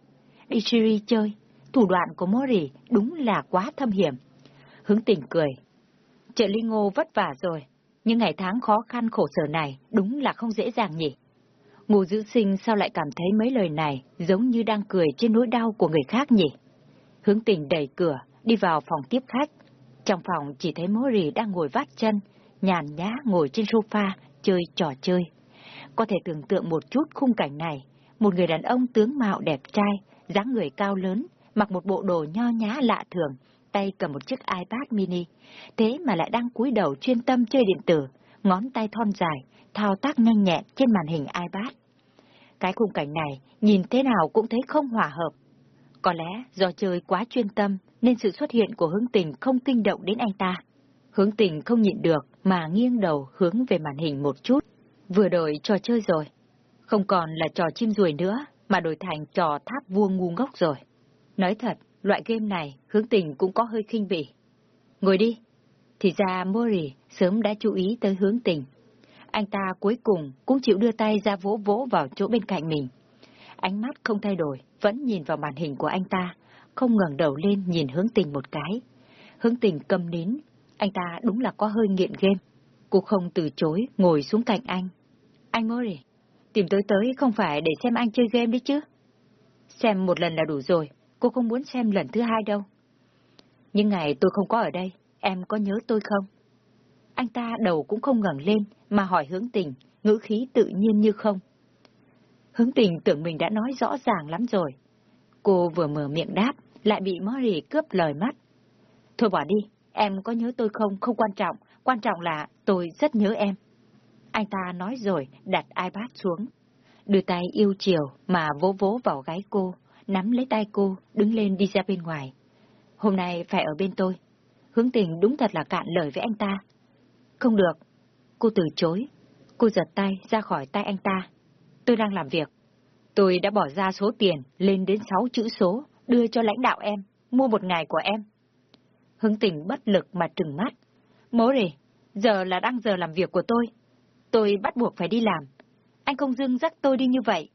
Đi Siri chơi, thủ đoạn của Mori đúng là quá thâm hiểm. Hướng tình cười. Trợ lý ngô vất vả rồi, những ngày tháng khó khăn khổ sở này đúng là không dễ dàng nhỉ. Ngô Dữ sinh sao lại cảm thấy mấy lời này giống như đang cười trên nỗi đau của người khác nhỉ? Hướng tình đẩy cửa, đi vào phòng tiếp khách. Trong phòng chỉ thấy Mori đang ngồi vắt chân, nhàn nhã ngồi trên sofa, chơi trò chơi. Có thể tưởng tượng một chút khung cảnh này, một người đàn ông tướng mạo đẹp trai, dáng người cao lớn, mặc một bộ đồ nho nhã lạ thường, tay cầm một chiếc iPad mini, thế mà lại đang cúi đầu chuyên tâm chơi điện tử, ngón tay thon dài, thao tác nhanh nhẹn trên màn hình iPad. Cái khung cảnh này, nhìn thế nào cũng thấy không hòa hợp. Có lẽ do chơi quá chuyên tâm, nên sự xuất hiện của hướng tình không kinh động đến anh ta. Hướng tình không nhịn được mà nghiêng đầu hướng về màn hình một chút. Vừa đổi trò chơi rồi. Không còn là trò chim ruồi nữa, mà đổi thành trò tháp vuông ngu ngốc rồi. Nói thật, loại game này hướng tình cũng có hơi khinh bỉ. Ngồi đi. Thì ra Mori sớm đã chú ý tới hướng tình. Anh ta cuối cùng cũng chịu đưa tay ra vỗ vỗ vào chỗ bên cạnh mình. Ánh mắt không thay đổi, vẫn nhìn vào màn hình của anh ta, không ngẩng đầu lên nhìn hướng tình một cái. Hướng tình cầm nín, anh ta đúng là có hơi nghiện game. Cô không từ chối, ngồi xuống cạnh anh. Anh Mori, tìm tới tới không phải để xem anh chơi game đấy chứ. Xem một lần là đủ rồi, cô không muốn xem lần thứ hai đâu. Nhưng ngày tôi không có ở đây, em có nhớ tôi không? Anh ta đầu cũng không ngẩng lên mà hỏi hướng tình, ngữ khí tự nhiên như không. Hướng tình tưởng mình đã nói rõ ràng lắm rồi. Cô vừa mở miệng đáp, lại bị Mori cướp lời mắt. Thôi bỏ đi, em có nhớ tôi không, không quan trọng, quan trọng là tôi rất nhớ em. Anh ta nói rồi, đặt iPad xuống. Đưa tay yêu chiều mà vỗ vỗ vào gái cô, nắm lấy tay cô, đứng lên đi ra bên ngoài. Hôm nay phải ở bên tôi. Hướng tình đúng thật là cạn lời với anh ta. Không được. Cô từ chối. Cô giật tay ra khỏi tay anh ta. Tôi đang làm việc. Tôi đã bỏ ra số tiền lên đến sáu chữ số đưa cho lãnh đạo em, mua một ngày của em. Hướng tình bất lực mà trừng mắt. Mố giờ là đang giờ làm việc của tôi. Tôi bắt buộc phải đi làm. Anh không dưng dắt tôi đi như vậy.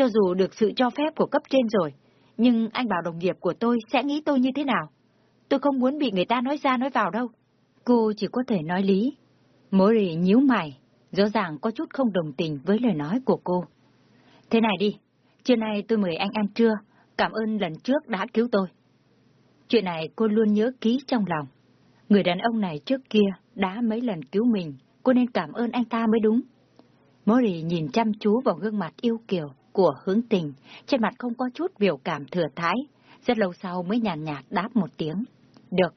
Cho dù được sự cho phép của cấp trên rồi, nhưng anh bảo đồng nghiệp của tôi sẽ nghĩ tôi như thế nào? Tôi không muốn bị người ta nói ra nói vào đâu. Cô chỉ có thể nói lý. Mori nhíu mày, rõ ràng có chút không đồng tình với lời nói của cô. Thế này đi, trưa nay tôi mời anh ăn trưa, cảm ơn lần trước đã cứu tôi. Chuyện này cô luôn nhớ ký trong lòng. Người đàn ông này trước kia đã mấy lần cứu mình, cô nên cảm ơn anh ta mới đúng. Mori nhìn chăm chú vào gương mặt yêu kiều của hướng tình, trên mặt không có chút biểu cảm thừa thái, rất lâu sau mới nhàn nhạt, đáp một tiếng. Được.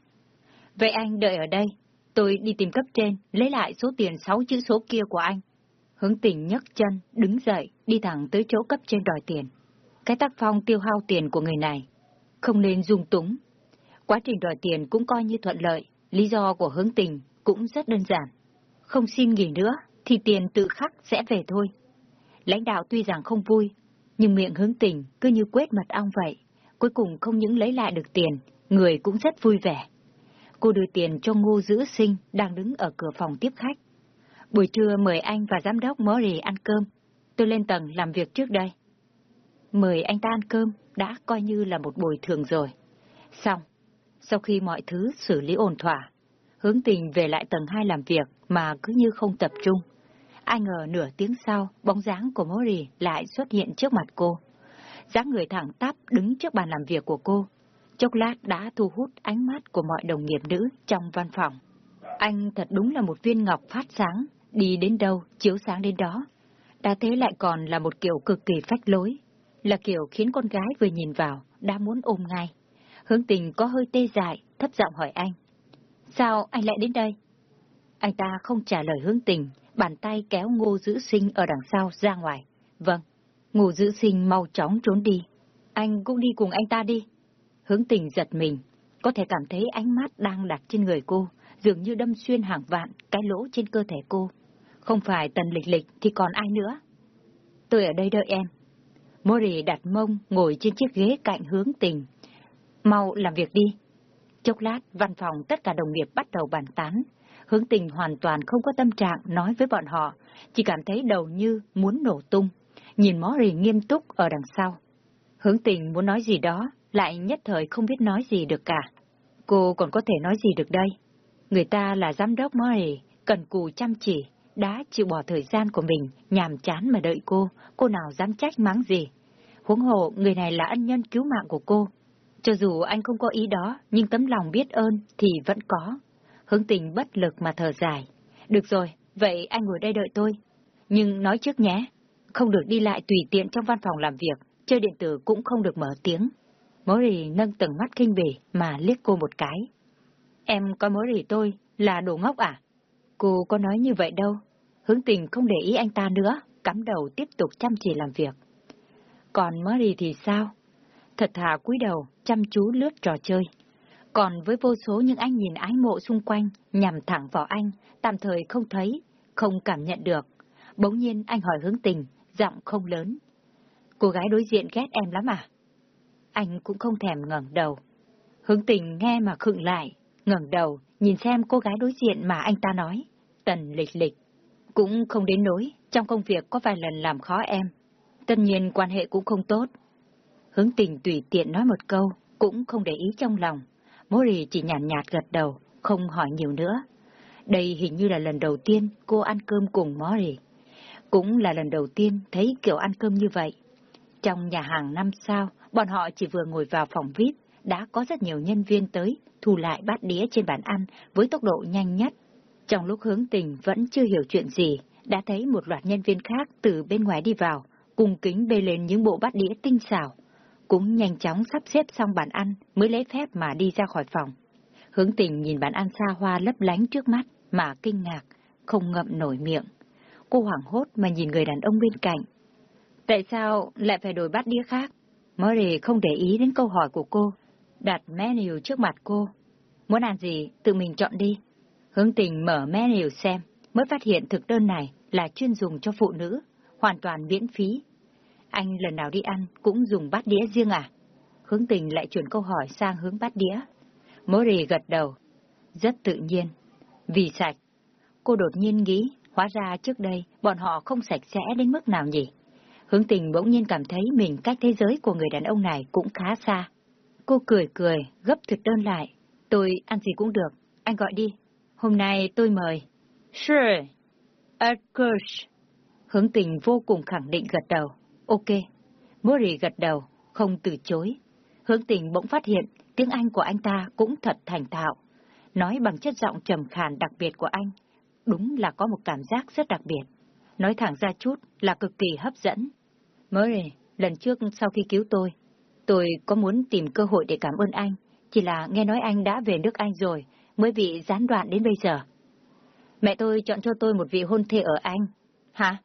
Vậy anh đợi ở đây, tôi đi tìm cấp trên, lấy lại số tiền sáu chữ số kia của anh. Hướng tình nhấc chân, đứng dậy, đi thẳng tới chỗ cấp trên đòi tiền. Cái tác phong tiêu hao tiền của người này, không nên dung túng. Quá trình đòi tiền cũng coi như thuận lợi, lý do của hướng tình cũng rất đơn giản. Không xin nghỉ nữa, thì tiền tự khắc sẽ về thôi. Lãnh đạo tuy rằng không vui, nhưng miệng hướng tình cứ như quét mật ong vậy, cuối cùng không những lấy lại được tiền, người cũng rất vui vẻ. Cô đưa tiền cho ngô giữ sinh đang đứng ở cửa phòng tiếp khách. Buổi trưa mời anh và giám đốc Mori ăn cơm. Tôi lên tầng làm việc trước đây. Mời anh ta ăn cơm đã coi như là một bồi thường rồi. Xong, sau khi mọi thứ xử lý ổn thỏa, hướng tình về lại tầng 2 làm việc mà cứ như không tập trung. Ai ngờ nửa tiếng sau, bóng dáng của Mori lại xuất hiện trước mặt cô. dáng người thẳng tắp đứng trước bàn làm việc của cô. Chốc lát đã thu hút ánh mắt của mọi đồng nghiệp nữ trong văn phòng. Anh thật đúng là một viên ngọc phát sáng, đi đến đâu, chiếu sáng đến đó. Đã thế lại còn là một kiểu cực kỳ phách lối, là kiểu khiến con gái vừa nhìn vào, đã muốn ôm ngay. Hướng tình có hơi tê dại, thấp giọng hỏi anh. Sao anh lại đến đây? Anh ta không trả lời hướng tình, bàn tay kéo ngô giữ sinh ở đằng sau ra ngoài. Vâng, ngô giữ sinh mau chóng trốn đi. Anh cũng đi cùng anh ta đi. Hướng tình giật mình, có thể cảm thấy ánh mắt đang đặt trên người cô, dường như đâm xuyên hàng vạn cái lỗ trên cơ thể cô. Không phải tần lịch lịch thì còn ai nữa. Tôi ở đây đợi em. Mori đặt mông ngồi trên chiếc ghế cạnh hướng tình. Mau làm việc đi. Chốc lát, văn phòng tất cả đồng nghiệp bắt đầu bàn tán. Hướng tình hoàn toàn không có tâm trạng nói với bọn họ, chỉ cảm thấy đầu như muốn nổ tung. Nhìn Mori nghiêm túc ở đằng sau. Hướng tình muốn nói gì đó, lại nhất thời không biết nói gì được cả. Cô còn có thể nói gì được đây? Người ta là giám đốc Mori, cần cù chăm chỉ, đã chịu bỏ thời gian của mình, nhàm chán mà đợi cô, cô nào dám trách mắng gì. Huống hồ, người này là ân nhân cứu mạng của cô. Cho dù anh không có ý đó, nhưng tấm lòng biết ơn thì vẫn có. Hướng tình bất lực mà thở dài. Được rồi, vậy anh ngồi đây đợi tôi. Nhưng nói trước nhé, không được đi lại tùy tiện trong văn phòng làm việc, chơi điện tử cũng không được mở tiếng. Mori nâng tầng mắt kinh bỉ mà liếc cô một cái. Em coi Mori tôi là đồ ngốc à? Cô có nói như vậy đâu. Hướng tình không để ý anh ta nữa, cắm đầu tiếp tục chăm chỉ làm việc. Còn Murray thì sao? Thật thà cúi đầu, chăm chú lướt trò chơi. Còn với vô số những anh nhìn ái mộ xung quanh, nhằm thẳng vào anh, tạm thời không thấy, không cảm nhận được. Bỗng nhiên anh hỏi hướng tình, giọng không lớn. Cô gái đối diện ghét em lắm à? Anh cũng không thèm ngẩng đầu. Hướng tình nghe mà khựng lại, ngẩng đầu, nhìn xem cô gái đối diện mà anh ta nói. Tần lịch lịch. Cũng không đến nỗi, trong công việc có vài lần làm khó em. Tất nhiên quan hệ cũng không tốt. Hướng tình tùy tiện nói một câu, cũng không để ý trong lòng. Mori chỉ nhàn nhạt, nhạt gật đầu, không hỏi nhiều nữa. Đây hình như là lần đầu tiên cô ăn cơm cùng Mori. Cũng là lần đầu tiên thấy kiểu ăn cơm như vậy. Trong nhà hàng năm sao, bọn họ chỉ vừa ngồi vào phòng VIP, đã có rất nhiều nhân viên tới, thu lại bát đĩa trên bàn ăn với tốc độ nhanh nhất. Trong lúc hướng tình vẫn chưa hiểu chuyện gì, đã thấy một loạt nhân viên khác từ bên ngoài đi vào, cùng kính bê lên những bộ bát đĩa tinh xảo. Cũng nhanh chóng sắp xếp xong bàn ăn mới lấy phép mà đi ra khỏi phòng. Hướng tình nhìn bàn ăn xa hoa lấp lánh trước mắt mà kinh ngạc, không ngậm nổi miệng. Cô hoảng hốt mà nhìn người đàn ông bên cạnh. Tại sao lại phải đổi bát đĩa khác? Murray không để ý đến câu hỏi của cô, đặt menu trước mặt cô. Muốn ăn gì, tự mình chọn đi. Hướng tình mở menu xem, mới phát hiện thực đơn này là chuyên dùng cho phụ nữ, hoàn toàn miễn phí. Anh lần nào đi ăn cũng dùng bát đĩa riêng à? Hướng tình lại chuyển câu hỏi sang hướng bát đĩa. Mori gật đầu. Rất tự nhiên. Vì sạch. Cô đột nhiên nghĩ, hóa ra trước đây bọn họ không sạch sẽ đến mức nào nhỉ? Hướng tình bỗng nhiên cảm thấy mình cách thế giới của người đàn ông này cũng khá xa. Cô cười cười, gấp thực đơn lại. Tôi ăn gì cũng được, anh gọi đi. Hôm nay tôi mời. Sure. Of course. Hướng tình vô cùng khẳng định gật đầu. Ok. Murray gật đầu, không từ chối. Hướng tình bỗng phát hiện tiếng Anh của anh ta cũng thật thành thạo. Nói bằng chất giọng trầm khàn đặc biệt của anh. Đúng là có một cảm giác rất đặc biệt. Nói thẳng ra chút là cực kỳ hấp dẫn. Murray, lần trước sau khi cứu tôi, tôi có muốn tìm cơ hội để cảm ơn anh. Chỉ là nghe nói anh đã về nước Anh rồi, mới bị gián đoạn đến bây giờ. Mẹ tôi chọn cho tôi một vị hôn thê ở Anh. Hả?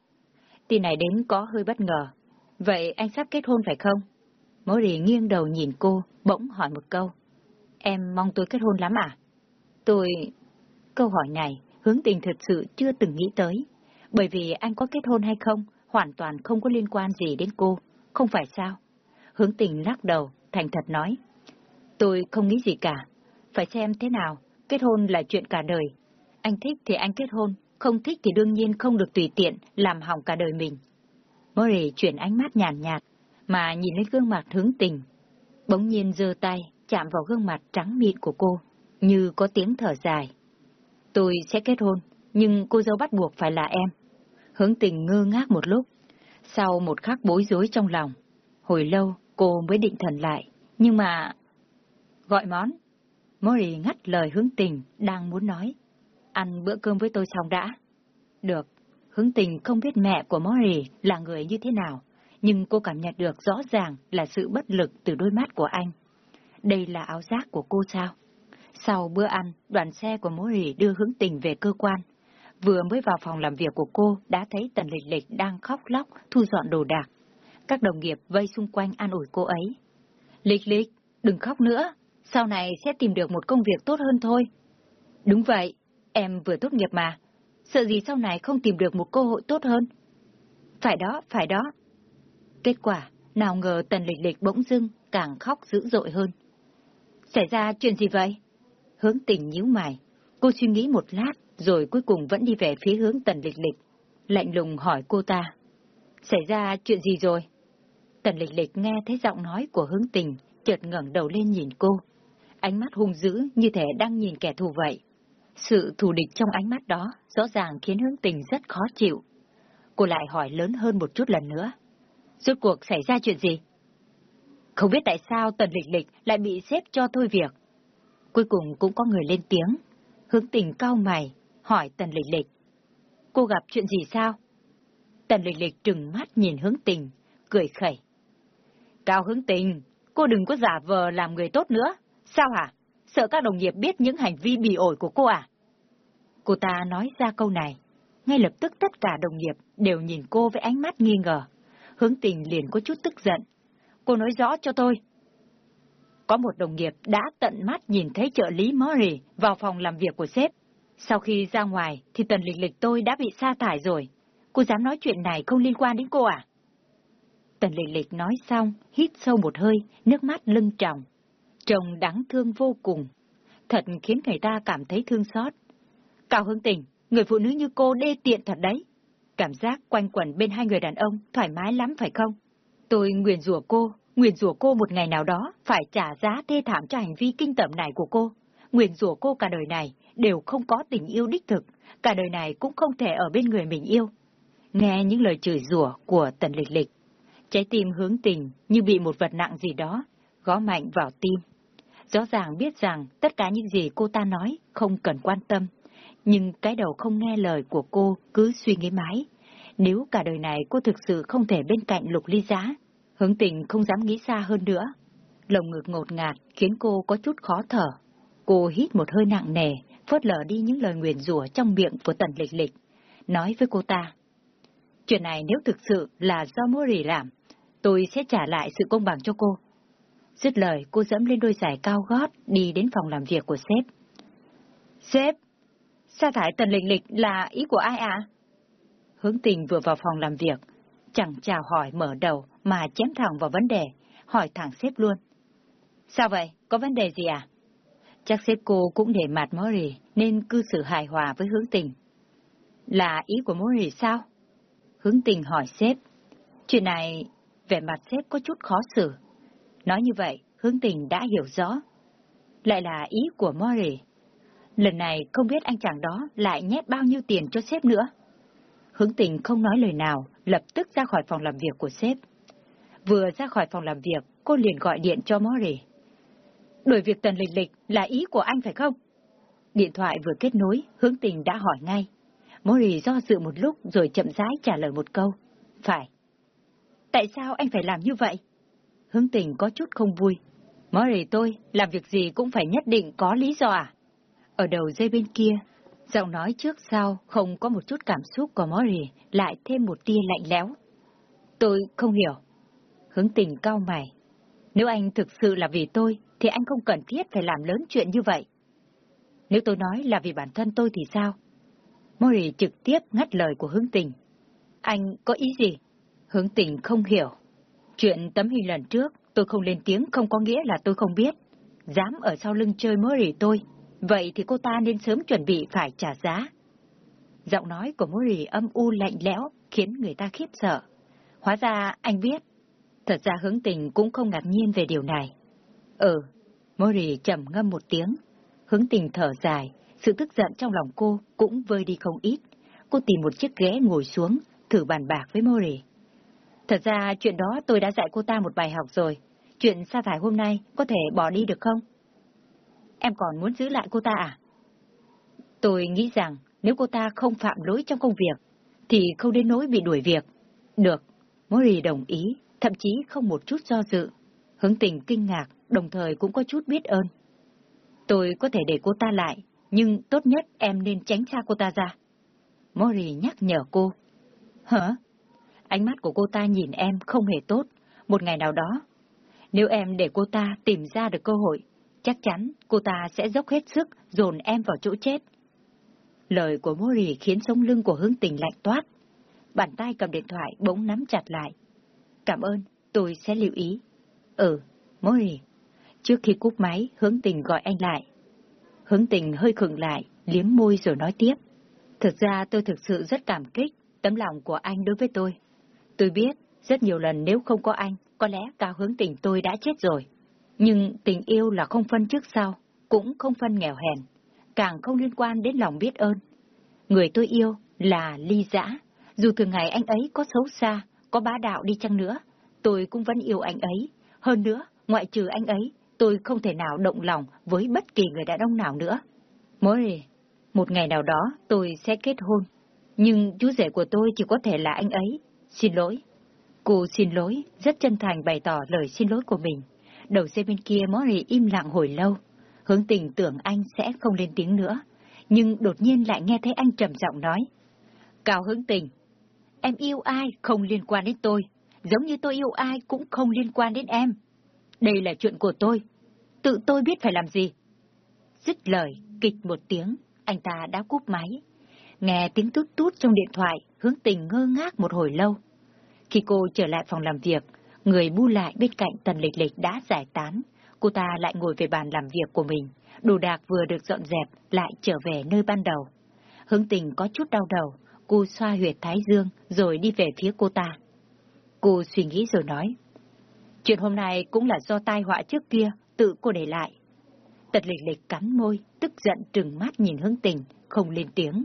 Tin này đến có hơi bất ngờ. Vậy anh sắp kết hôn phải không? Mori nghiêng đầu nhìn cô, bỗng hỏi một câu. Em mong tôi kết hôn lắm à? Tôi... Câu hỏi này, hướng tình thật sự chưa từng nghĩ tới. Bởi vì anh có kết hôn hay không, hoàn toàn không có liên quan gì đến cô. Không phải sao? Hướng tình lắc đầu, thành thật nói. Tôi không nghĩ gì cả. Phải xem thế nào, kết hôn là chuyện cả đời. Anh thích thì anh kết hôn, không thích thì đương nhiên không được tùy tiện làm hỏng cả đời mình. Murray chuyển ánh mắt nhàn nhạt, mà nhìn lên gương mặt hướng tình. Bỗng nhiên giơ tay, chạm vào gương mặt trắng mịn của cô, như có tiếng thở dài. Tôi sẽ kết hôn, nhưng cô dâu bắt buộc phải là em. Hướng tình ngơ ngác một lúc. Sau một khắc bối rối trong lòng, hồi lâu cô mới định thần lại. Nhưng mà... Gọi món. Mori ngắt lời hướng tình, đang muốn nói. Ăn bữa cơm với tôi xong đã. Được. Hướng tình không biết mẹ của Mori là người như thế nào, nhưng cô cảm nhận được rõ ràng là sự bất lực từ đôi mắt của anh. Đây là áo giác của cô sao? Sau bữa ăn, đoàn xe của Mori đưa hướng tình về cơ quan. Vừa mới vào phòng làm việc của cô đã thấy Tần Lịch Lịch đang khóc lóc, thu dọn đồ đạc. Các đồng nghiệp vây xung quanh an ủi cô ấy. Lịch Lịch, đừng khóc nữa, sau này sẽ tìm được một công việc tốt hơn thôi. Đúng vậy, em vừa tốt nghiệp mà, sợ gì sau này không tìm được một cơ hội tốt hơn. Phải đó, phải đó. Kết quả, nào ngờ Tần Lịch Lịch bỗng dưng càng khóc dữ dội hơn. Xảy ra chuyện gì vậy? Hướng tình nhíu mày. Cô suy nghĩ một lát, rồi cuối cùng vẫn đi về phía hướng Tần Lịch Lịch. Lạnh lùng hỏi cô ta. Xảy ra chuyện gì rồi? Tần Lịch Lịch nghe thấy giọng nói của hướng tình, chợt ngẩng đầu lên nhìn cô. Ánh mắt hung dữ như thể đang nhìn kẻ thù vậy. Sự thù địch trong ánh mắt đó rõ ràng khiến hướng tình rất khó chịu. Cô lại hỏi lớn hơn một chút lần nữa. Rốt cuộc xảy ra chuyện gì? Không biết tại sao Tần Lịch Lịch lại bị xếp cho thôi việc. Cuối cùng cũng có người lên tiếng. Hướng tình cao mày, hỏi Tần Lịch Lịch. Cô gặp chuyện gì sao? Tần Lịch Lịch trừng mắt nhìn hướng tình, cười khẩy. Cao hướng tình, cô đừng có giả vờ làm người tốt nữa. Sao hả? Sợ các đồng nghiệp biết những hành vi bị ổi của cô à? Cô ta nói ra câu này. Ngay lập tức tất cả đồng nghiệp đều nhìn cô với ánh mắt nghi ngờ. Hướng tình liền có chút tức giận. Cô nói rõ cho tôi. Có một đồng nghiệp đã tận mắt nhìn thấy trợ lý Mori vào phòng làm việc của sếp. Sau khi ra ngoài thì tần lịch lịch tôi đã bị sa thải rồi. Cô dám nói chuyện này không liên quan đến cô à? Tần lịch lịch nói xong, hít sâu một hơi, nước mắt lưng tròng. Trông đáng thương vô cùng. Thật khiến người ta cảm thấy thương xót. Cao Hương tình, người phụ nữ như cô đê tiện thật đấy. Cảm giác quanh quẩn bên hai người đàn ông thoải mái lắm phải không? Tôi nguyền rủa cô, nguyền rủa cô một ngày nào đó phải trả giá thê thảm cho hành vi kinh tởm này của cô. Nguyền rủa cô cả đời này đều không có tình yêu đích thực, cả đời này cũng không thể ở bên người mình yêu. Nghe những lời chửi rủa của Tần Lịch Lịch, trái tim hướng tình như bị một vật nặng gì đó gõ mạnh vào tim. Rõ ràng biết rằng tất cả những gì cô ta nói không cần quan tâm, nhưng cái đầu không nghe lời của cô cứ suy nghĩ mãi. Nếu cả đời này cô thực sự không thể bên cạnh lục ly giá, hướng tình không dám nghĩ xa hơn nữa. Lồng ngực ngột ngạt khiến cô có chút khó thở. Cô hít một hơi nặng nề, phớt lờ đi những lời nguyền rủa trong miệng của tần lịch lịch, nói với cô ta. Chuyện này nếu thực sự là do Mori làm, tôi sẽ trả lại sự công bằng cho cô. Dứt lời, cô dẫm lên đôi giày cao gót, đi đến phòng làm việc của sếp. Sếp, sa thải tần lịch lịch là ý của ai ạ? Hướng tình vừa vào phòng làm việc, chẳng chào hỏi mở đầu mà chém thẳng vào vấn đề, hỏi thẳng sếp luôn. Sao vậy? Có vấn đề gì à? Chắc sếp cô cũng để mặt Mori nên cư xử hài hòa với hướng tình. Là ý của Mori sao? Hướng tình hỏi sếp. Chuyện này, vẻ mặt sếp có chút khó xử. Nói như vậy, hướng tình đã hiểu rõ. Lại là ý của Mori. Lần này không biết anh chàng đó lại nhét bao nhiêu tiền cho sếp nữa. Hướng tình không nói lời nào, lập tức ra khỏi phòng làm việc của sếp. Vừa ra khỏi phòng làm việc, cô liền gọi điện cho Mori. Đổi việc tần lịch lịch là ý của anh phải không? Điện thoại vừa kết nối, hướng tình đã hỏi ngay. Mori do dự một lúc rồi chậm rãi trả lời một câu. Phải. Tại sao anh phải làm như vậy? Hướng tình có chút không vui. Mori tôi, làm việc gì cũng phải nhất định có lý do à? Ở đầu dây bên kia, giọng nói trước sau không có một chút cảm xúc của Mori, lại thêm một tia lạnh lẽo. Tôi không hiểu. Hướng tình cao mày. Nếu anh thực sự là vì tôi, thì anh không cần thiết phải làm lớn chuyện như vậy. Nếu tôi nói là vì bản thân tôi thì sao? Mori trực tiếp ngắt lời của hướng tình. Anh có ý gì? Hướng tình không hiểu. Chuyện tấm hình lần trước, tôi không lên tiếng không có nghĩa là tôi không biết. Dám ở sau lưng chơi Mori tôi, vậy thì cô ta nên sớm chuẩn bị phải trả giá. Giọng nói của Mori âm u lạnh lẽo, khiến người ta khiếp sợ. Hóa ra anh biết. Thật ra hướng tình cũng không ngạc nhiên về điều này. Ừ, Mori trầm ngâm một tiếng. Hướng tình thở dài, sự tức giận trong lòng cô cũng vơi đi không ít. Cô tìm một chiếc ghế ngồi xuống, thử bàn bạc với Mori. Thật ra chuyện đó tôi đã dạy cô ta một bài học rồi. Chuyện sa thải hôm nay có thể bỏ đi được không? Em còn muốn giữ lại cô ta à? Tôi nghĩ rằng nếu cô ta không phạm lỗi trong công việc, thì không đến nỗi bị đuổi việc. Được, Mori đồng ý, thậm chí không một chút do dự. Hướng tình kinh ngạc, đồng thời cũng có chút biết ơn. Tôi có thể để cô ta lại, nhưng tốt nhất em nên tránh xa cô ta ra. Mori nhắc nhở cô. Hả? Ánh mắt của cô ta nhìn em không hề tốt. Một ngày nào đó, nếu em để cô ta tìm ra được cơ hội, chắc chắn cô ta sẽ dốc hết sức dồn em vào chỗ chết. Lời của Mori khiến sống lưng của hướng tình lạnh toát. Bàn tay cầm điện thoại bỗng nắm chặt lại. Cảm ơn, tôi sẽ lưu ý. Ừ, Mori. Trước khi cúp máy, hướng tình gọi anh lại. Hướng tình hơi khựng lại, liếm môi rồi nói tiếp. Thực ra tôi thực sự rất cảm kích tấm lòng của anh đối với tôi. Tôi biết, rất nhiều lần nếu không có anh, có lẽ cao hướng tình tôi đã chết rồi. Nhưng tình yêu là không phân trước sau, cũng không phân nghèo hèn, càng không liên quan đến lòng biết ơn. Người tôi yêu là ly dã, dù thường ngày anh ấy có xấu xa, có bá đạo đi chăng nữa, tôi cũng vẫn yêu anh ấy. Hơn nữa, ngoại trừ anh ấy, tôi không thể nào động lòng với bất kỳ người đàn ông nào nữa. Mori, một ngày nào đó tôi sẽ kết hôn, nhưng chú rể của tôi chỉ có thể là anh ấy. Xin lỗi. Cô xin lỗi, rất chân thành bày tỏ lời xin lỗi của mình. Đầu dây bên kia Mori im lặng hồi lâu. Hướng tình tưởng anh sẽ không lên tiếng nữa, nhưng đột nhiên lại nghe thấy anh trầm giọng nói. Cao hướng tình, em yêu ai không liên quan đến tôi, giống như tôi yêu ai cũng không liên quan đến em. Đây là chuyện của tôi, tự tôi biết phải làm gì. Dứt lời, kịch một tiếng, anh ta đã cúp máy. Nghe tiếng tút tút trong điện thoại, hướng tình ngơ ngác một hồi lâu. Khi cô trở lại phòng làm việc, người bu lại bên cạnh tần lịch lịch đã giải tán. Cô ta lại ngồi về bàn làm việc của mình. Đồ đạc vừa được dọn dẹp, lại trở về nơi ban đầu. Hướng tình có chút đau đầu, cô xoa huyệt thái dương rồi đi về phía cô ta. Cô suy nghĩ rồi nói. Chuyện hôm nay cũng là do tai họa trước kia, tự cô để lại. Tật lịch lịch cắn môi, tức giận trừng mắt nhìn hướng tình, không lên tiếng.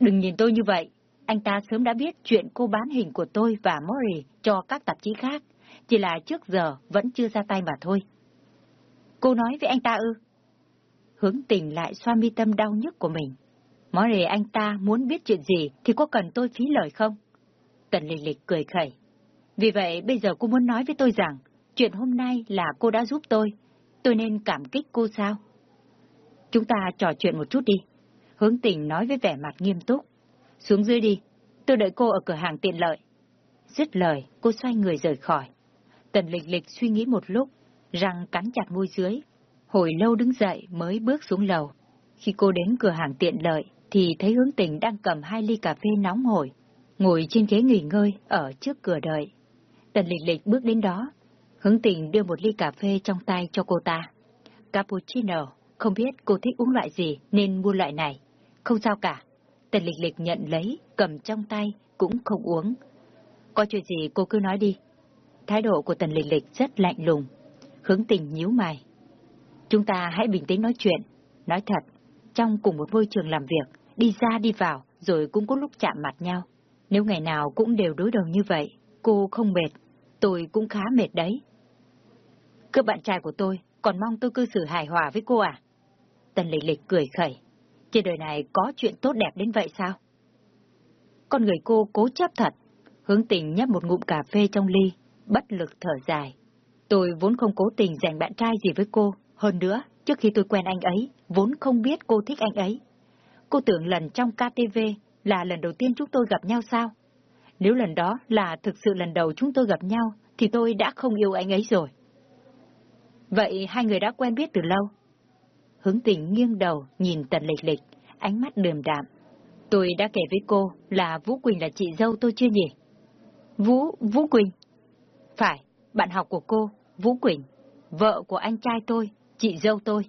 Đừng nhìn tôi như vậy, anh ta sớm đã biết chuyện cô bán hình của tôi và Mori cho các tạp chí khác, chỉ là trước giờ vẫn chưa ra tay mà thôi. Cô nói với anh ta ư? Hướng tình lại xoa mi tâm đau nhức của mình. Mori anh ta muốn biết chuyện gì thì có cần tôi phí lời không? Tần lịch lịch cười khẩy. Vì vậy bây giờ cô muốn nói với tôi rằng chuyện hôm nay là cô đã giúp tôi. Tôi nên cảm kích cô sao? Chúng ta trò chuyện một chút đi. Hướng tình nói với vẻ mặt nghiêm túc. Xuống dưới đi, tôi đợi cô ở cửa hàng tiện lợi. Dứt lời, cô xoay người rời khỏi. Tần lịch lịch suy nghĩ một lúc, răng cắn chặt môi dưới. Hồi lâu đứng dậy mới bước xuống lầu. Khi cô đến cửa hàng tiện lợi, thì thấy hướng tình đang cầm hai ly cà phê nóng hổi, ngồi trên ghế nghỉ ngơi ở trước cửa đợi. Tần lịch lịch bước đến đó, hướng tình đưa một ly cà phê trong tay cho cô ta. Cappuccino, không biết cô thích uống loại gì nên mua loại này. Không sao cả. Tần lịch lịch nhận lấy, cầm trong tay, cũng không uống. Có chuyện gì cô cứ nói đi. Thái độ của tần lịch lịch rất lạnh lùng. Hướng tình nhíu mày. Chúng ta hãy bình tĩnh nói chuyện. Nói thật, trong cùng một môi trường làm việc, đi ra đi vào, rồi cũng có lúc chạm mặt nhau. Nếu ngày nào cũng đều đối đầu như vậy, cô không mệt, tôi cũng khá mệt đấy. Cơ bạn trai của tôi còn mong tôi cư xử hài hòa với cô à? Tần lịch lịch cười khẩy. Trên đời này có chuyện tốt đẹp đến vậy sao? Con người cô cố chấp thật. Hướng tình nhấp một ngụm cà phê trong ly, bất lực thở dài. Tôi vốn không cố tình giành bạn trai gì với cô. Hơn nữa, trước khi tôi quen anh ấy, vốn không biết cô thích anh ấy. Cô tưởng lần trong KTV là lần đầu tiên chúng tôi gặp nhau sao? Nếu lần đó là thực sự lần đầu chúng tôi gặp nhau, thì tôi đã không yêu anh ấy rồi. Vậy hai người đã quen biết từ lâu? Hướng tình nghiêng đầu, nhìn tần lịch lịch, ánh mắt đườm đạm. Tôi đã kể với cô là Vũ Quỳnh là chị dâu tôi chưa nhỉ? Vũ, Vũ Quỳnh? Phải, bạn học của cô, Vũ Quỳnh, vợ của anh trai tôi, chị dâu tôi.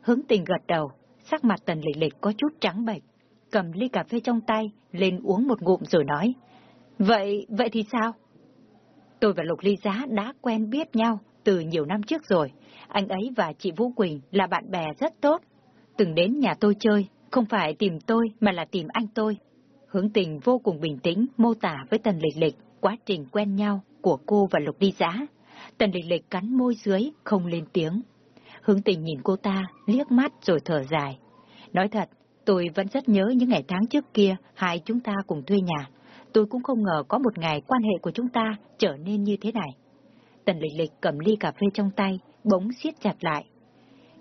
Hướng tình gật đầu, sắc mặt tần lịch lịch có chút trắng bệch, cầm ly cà phê trong tay, lên uống một ngụm rồi nói. Vậy, vậy thì sao? Tôi và Lục Ly Giá đã quen biết nhau từ nhiều năm trước rồi. Anh ấy và chị Vũ Quỳnh là bạn bè rất tốt. Từng đến nhà tôi chơi, không phải tìm tôi mà là tìm anh tôi. Hướng tình vô cùng bình tĩnh mô tả với Tần Lịch Lịch quá trình quen nhau của cô và Lục Đi Giá. Tần Lịch Lịch cắn môi dưới, không lên tiếng. Hướng tình nhìn cô ta, liếc mắt rồi thở dài. Nói thật, tôi vẫn rất nhớ những ngày tháng trước kia hai chúng ta cùng thuê nhà. Tôi cũng không ngờ có một ngày quan hệ của chúng ta trở nên như thế này. Tần lịch lịch cầm ly cà phê trong tay, bỗng siết chặt lại.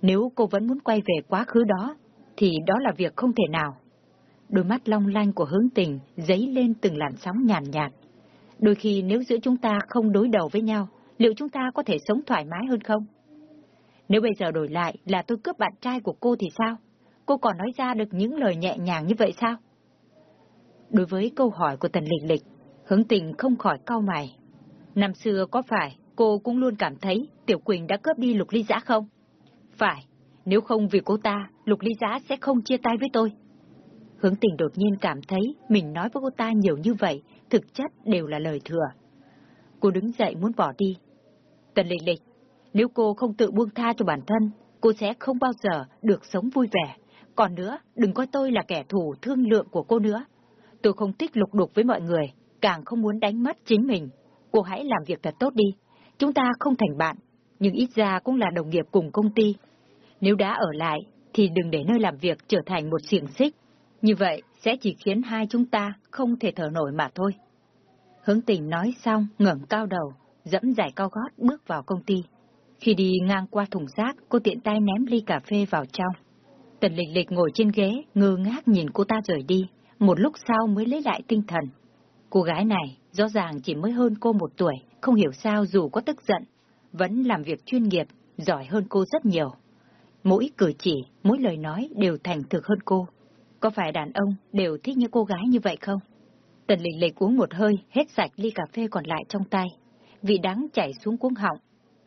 Nếu cô vẫn muốn quay về quá khứ đó, thì đó là việc không thể nào. Đôi mắt long lanh của hướng tình dấy lên từng làn sóng nhàn nhạt. Đôi khi nếu giữa chúng ta không đối đầu với nhau, liệu chúng ta có thể sống thoải mái hơn không? Nếu bây giờ đổi lại là tôi cướp bạn trai của cô thì sao? Cô còn nói ra được những lời nhẹ nhàng như vậy sao? Đối với câu hỏi của Tần Lịch Lịch, hướng tình không khỏi cau mày. Năm xưa có phải cô cũng luôn cảm thấy Tiểu Quỳnh đã cướp đi Lục Ly Giã không? Phải, nếu không vì cô ta, Lục Ly Giã sẽ không chia tay với tôi. Hướng tình đột nhiên cảm thấy mình nói với cô ta nhiều như vậy, thực chất đều là lời thừa. Cô đứng dậy muốn bỏ đi. Tần lịch lịch, nếu cô không tự buông tha cho bản thân, cô sẽ không bao giờ được sống vui vẻ. Còn nữa, đừng coi tôi là kẻ thù thương lượng của cô nữa. Tôi không thích lục đục với mọi người, càng không muốn đánh mất chính mình. Cô hãy làm việc thật tốt đi. Chúng ta không thành bạn, nhưng ít ra cũng là đồng nghiệp cùng công ty. Nếu đã ở lại, thì đừng để nơi làm việc trở thành một xiềng xích. Như vậy sẽ chỉ khiến hai chúng ta không thể thở nổi mà thôi. Hướng tình nói xong, ngẩng cao đầu, dẫm giải cao gót bước vào công ty. Khi đi ngang qua thùng rác, cô tiện tay ném ly cà phê vào trong. Tần lịch lịch ngồi trên ghế, ngơ ngác nhìn cô ta rời đi, một lúc sau mới lấy lại tinh thần. Cô gái này rõ ràng chỉ mới hơn cô một tuổi, không hiểu sao dù có tức giận, vẫn làm việc chuyên nghiệp, giỏi hơn cô rất nhiều. Mỗi cử chỉ, mỗi lời nói đều thành thực hơn cô. Có phải đàn ông đều thích những cô gái như vậy không? Tần lịch lịch uống một hơi, hết sạch ly cà phê còn lại trong tay. Vị đắng chảy xuống cuống họng,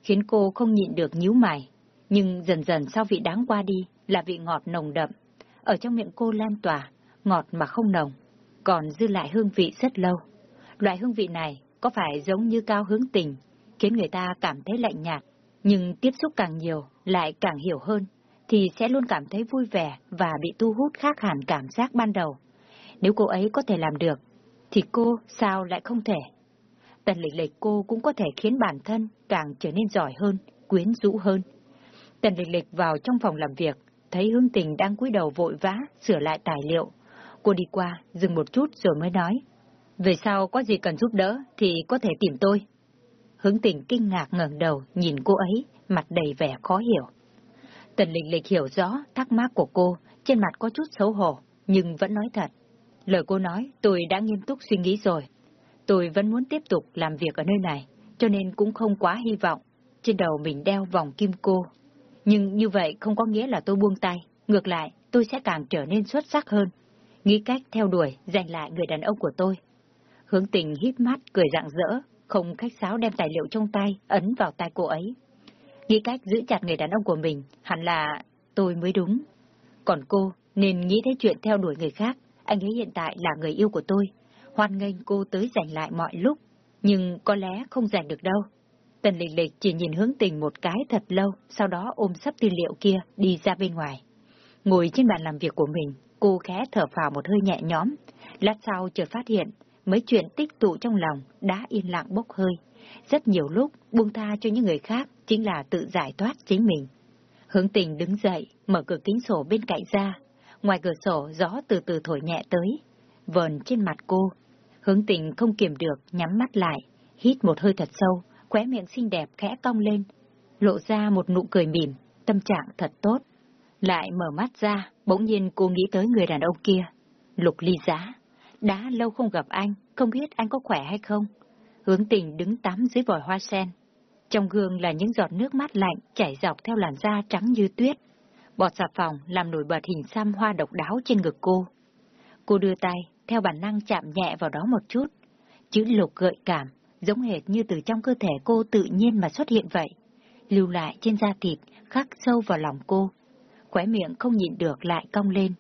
khiến cô không nhịn được nhíu mày. Nhưng dần dần sau vị đắng qua đi là vị ngọt nồng đậm. Ở trong miệng cô lan tỏa, ngọt mà không nồng, còn dư lại hương vị rất lâu. Loại hương vị này có phải giống như cao hướng tình, khiến người ta cảm thấy lạnh nhạt, nhưng tiếp xúc càng nhiều lại càng hiểu hơn, thì sẽ luôn cảm thấy vui vẻ và bị thu hút khác hẳn cảm giác ban đầu. Nếu cô ấy có thể làm được, thì cô sao lại không thể? Tần lịch lịch cô cũng có thể khiến bản thân càng trở nên giỏi hơn, quyến rũ hơn. Tần lịch lịch vào trong phòng làm việc, thấy hương tình đang cúi đầu vội vã sửa lại tài liệu. Cô đi qua, dừng một chút rồi mới nói. Về sau có gì cần giúp đỡ thì có thể tìm tôi. Hướng tình kinh ngạc ngẩng đầu nhìn cô ấy, mặt đầy vẻ khó hiểu. Tần lịch lịch hiểu rõ thắc mắc của cô, trên mặt có chút xấu hổ, nhưng vẫn nói thật. Lời cô nói tôi đã nghiêm túc suy nghĩ rồi. Tôi vẫn muốn tiếp tục làm việc ở nơi này, cho nên cũng không quá hy vọng. Trên đầu mình đeo vòng kim cô. Nhưng như vậy không có nghĩa là tôi buông tay. Ngược lại, tôi sẽ càng trở nên xuất sắc hơn. Nghĩ cách theo đuổi, giành lại người đàn ông của tôi. Hướng tình híp mắt, cười rạng rỡ, không khách sáo đem tài liệu trong tay, ấn vào tay cô ấy. Nghĩ cách giữ chặt người đàn ông của mình, hẳn là tôi mới đúng. Còn cô, nên nghĩ thấy chuyện theo đuổi người khác, anh ấy hiện tại là người yêu của tôi. Hoan nghênh cô tới giành lại mọi lúc, nhưng có lẽ không giành được đâu. Tần lịch lịch chỉ nhìn hướng tình một cái thật lâu, sau đó ôm sắp tư liệu kia đi ra bên ngoài. Ngồi trên bàn làm việc của mình, cô khẽ thở phào một hơi nhẹ nhõm. Lát sau chợt phát hiện, mấy chuyện tích tụ trong lòng đã yên lặng bốc hơi. Rất nhiều lúc, buông tha cho những người khác chính là tự giải thoát chính mình. Hướng tình đứng dậy, mở cửa kính sổ bên cạnh ra. Ngoài cửa sổ, gió từ từ thổi nhẹ tới. Vờn trên mặt cô. Hướng tình không kiềm được, nhắm mắt lại, hít một hơi thật sâu, khóe miệng xinh đẹp khẽ cong lên, lộ ra một nụ cười mỉm, tâm trạng thật tốt. Lại mở mắt ra, bỗng nhiên cô nghĩ tới người đàn ông kia. Lục ly giá. Đã lâu không gặp anh, không biết anh có khỏe hay không? Hướng tình đứng tắm dưới vòi hoa sen. Trong gương là những giọt nước mát lạnh chảy dọc theo làn da trắng như tuyết. Bọt xà phòng làm nổi bật hình xăm hoa độc đáo trên ngực cô. Cô đưa tay, theo bản năng chạm nhẹ vào đó một chút. Chữ lục gợi cảm, giống hệt như từ trong cơ thể cô tự nhiên mà xuất hiện vậy. Lưu lại trên da thịt, khắc sâu vào lòng cô. Khóe miệng không nhịn được lại cong lên.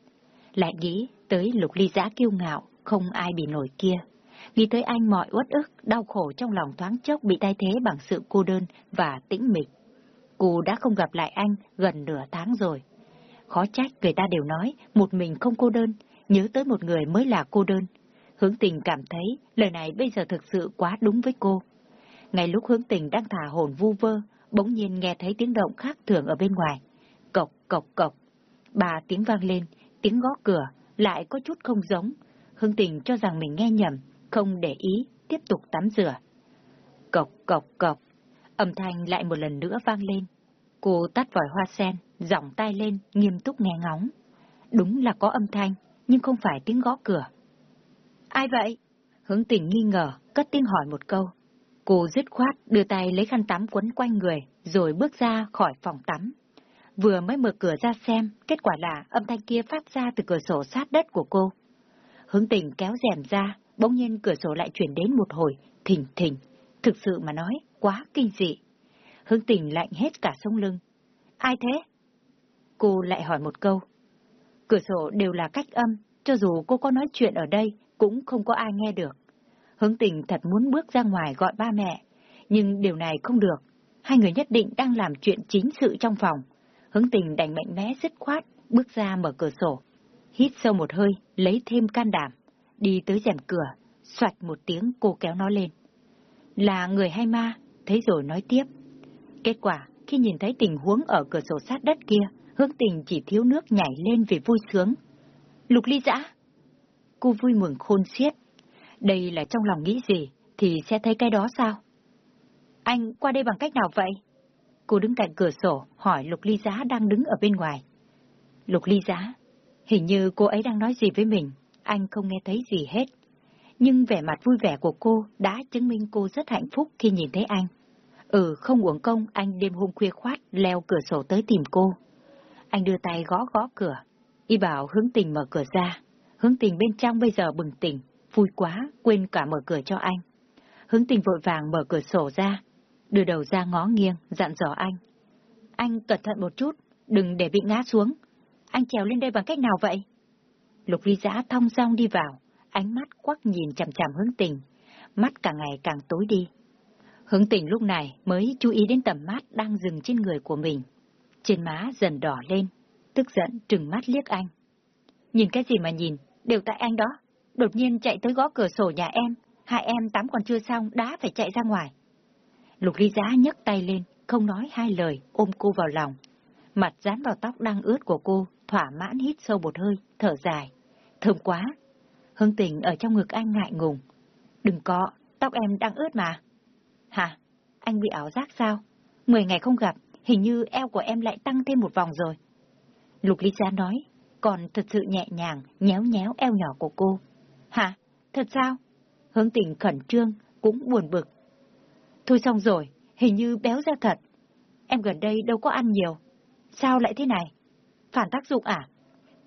Lại nghĩ tới lục ly giã kiêu ngạo, không ai bị nổi kia. Nghĩ tới anh mọi uất ức, đau khổ trong lòng thoáng chốc bị thay thế bằng sự cô đơn và tĩnh mịch. Cô đã không gặp lại anh gần nửa tháng rồi. Khó trách người ta đều nói một mình không cô đơn, nhớ tới một người mới là cô đơn. Hướng tình cảm thấy lời này bây giờ thực sự quá đúng với cô. Ngay lúc hướng tình đang thả hồn vu vơ, bỗng nhiên nghe thấy tiếng động khác thường ở bên ngoài. Cộc, cộc, cộc. Ba tiếng vang lên, tiếng gõ cửa, lại có chút không giống. Hướng tình cho rằng mình nghe nhầm, không để ý, tiếp tục tắm rửa. Cộc, cộc, cộc. Âm thanh lại một lần nữa vang lên. Cô tắt vòi hoa sen, giọng tay lên, nghiêm túc nghe ngóng. Đúng là có âm thanh, nhưng không phải tiếng gõ cửa. Ai vậy? Hướng tình nghi ngờ, cất tiếng hỏi một câu. Cô dứt khoát đưa tay lấy khăn tắm quấn quanh người, rồi bước ra khỏi phòng tắm. Vừa mới mở cửa ra xem, kết quả là âm thanh kia phát ra từ cửa sổ sát đất của cô. Hướng tình kéo rèm ra, bỗng nhiên cửa sổ lại chuyển đến một hồi, thình thình. Thực sự mà nói, quá kinh dị. Hướng tình lạnh hết cả sông lưng. Ai thế? Cô lại hỏi một câu. Cửa sổ đều là cách âm, cho dù cô có nói chuyện ở đây, cũng không có ai nghe được. Hướng tình thật muốn bước ra ngoài gọi ba mẹ, nhưng điều này không được. Hai người nhất định đang làm chuyện chính sự trong phòng. Hướng tình đành mạnh mẽ dứt khoát, bước ra mở cửa sổ. Hít sâu một hơi, lấy thêm can đảm. Đi tới rèm cửa, xoạch một tiếng cô kéo nó lên. Là người hay ma, thấy rồi nói tiếp. Kết quả, khi nhìn thấy tình huống ở cửa sổ sát đất kia, hướng tình chỉ thiếu nước nhảy lên vì vui sướng. Lục ly dã! Cô vui mừng khôn xiết. Đây là trong lòng nghĩ gì, thì sẽ thấy cái đó sao? Anh qua đây bằng cách nào vậy? Cô đứng cạnh cửa sổ, hỏi Lục Ly Giá đang đứng ở bên ngoài. Lục Ly Giá, hình như cô ấy đang nói gì với mình, anh không nghe thấy gì hết. Nhưng vẻ mặt vui vẻ của cô đã chứng minh cô rất hạnh phúc khi nhìn thấy anh. Ừ, không uổng công, anh đêm hôm khuya khoát leo cửa sổ tới tìm cô. Anh đưa tay gõ gõ cửa, y bảo hướng tình mở cửa ra. Hướng tình bên trong bây giờ bừng tỉnh, vui quá, quên cả mở cửa cho anh. Hướng tình vội vàng mở cửa sổ ra, đưa đầu ra ngó nghiêng, dặn dò anh. Anh cẩn thận một chút, đừng để bị ngã xuống. Anh trèo lên đây bằng cách nào vậy? Lục ly giã thong dong đi vào, ánh mắt quắc nhìn chằm chằm hướng tình, mắt càng ngày càng tối đi. Hướng tình lúc này mới chú ý đến tầm mắt đang dừng trên người của mình. Trên má dần đỏ lên, tức giận trừng mắt liếc anh. Nhìn cái gì mà nhìn, đều tại anh đó. Đột nhiên chạy tới gõ cửa sổ nhà em, hai em tắm còn chưa xong đã phải chạy ra ngoài. Lục ly giá nhấc tay lên, không nói hai lời, ôm cô vào lòng. Mặt dán vào tóc đang ướt của cô, thỏa mãn hít sâu một hơi, thở dài. Thơm quá! Hương tình ở trong ngực anh ngại ngùng. Đừng có, tóc em đang ướt mà. Hả? Anh bị ảo giác sao? Mười ngày không gặp, hình như eo của em lại tăng thêm một vòng rồi. Lục ly gia nói, còn thật sự nhẹ nhàng, nhéo nhéo eo nhỏ của cô. Hả? Thật sao? Hướng tình khẩn trương, cũng buồn bực. Thôi xong rồi, hình như béo ra thật. Em gần đây đâu có ăn nhiều. Sao lại thế này? Phản tác dụng à?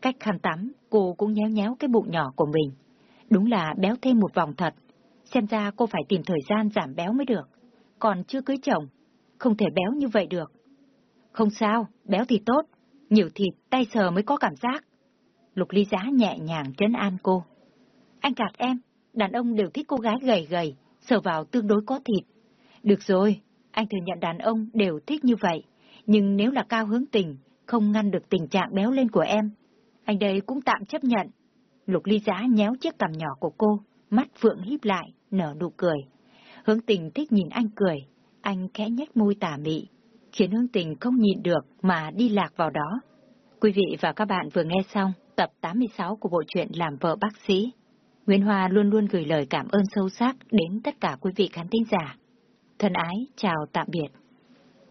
Cách khăn tắm, cô cũng nhéo nhéo cái bụng nhỏ của mình. Đúng là béo thêm một vòng thật. Xem ra cô phải tìm thời gian giảm béo mới được. Còn chưa cưới chồng, không thể béo như vậy được. Không sao, béo thì tốt. Nhiều thịt, tay sờ mới có cảm giác. Lục ly giá nhẹ nhàng trấn an cô. Anh gạt em, đàn ông đều thích cô gái gầy gầy, sờ vào tương đối có thịt. Được rồi, anh thừa nhận đàn ông đều thích như vậy, nhưng nếu là cao hướng tình, không ngăn được tình trạng béo lên của em, anh đây cũng tạm chấp nhận. Lục ly giá nhéo chiếc cằm nhỏ của cô, mắt phượng híp lại, nở nụ cười. Hướng tình thích nhìn anh cười, anh khẽ nhếch môi tà mị, khiến hướng tình không nhịn được mà đi lạc vào đó. Quý vị và các bạn vừa nghe xong tập 86 của bộ truyện Làm vợ bác sĩ. Nguyễn Hoa luôn luôn gửi lời cảm ơn sâu sắc đến tất cả quý vị khán thính giả. Thân ái, chào tạm biệt.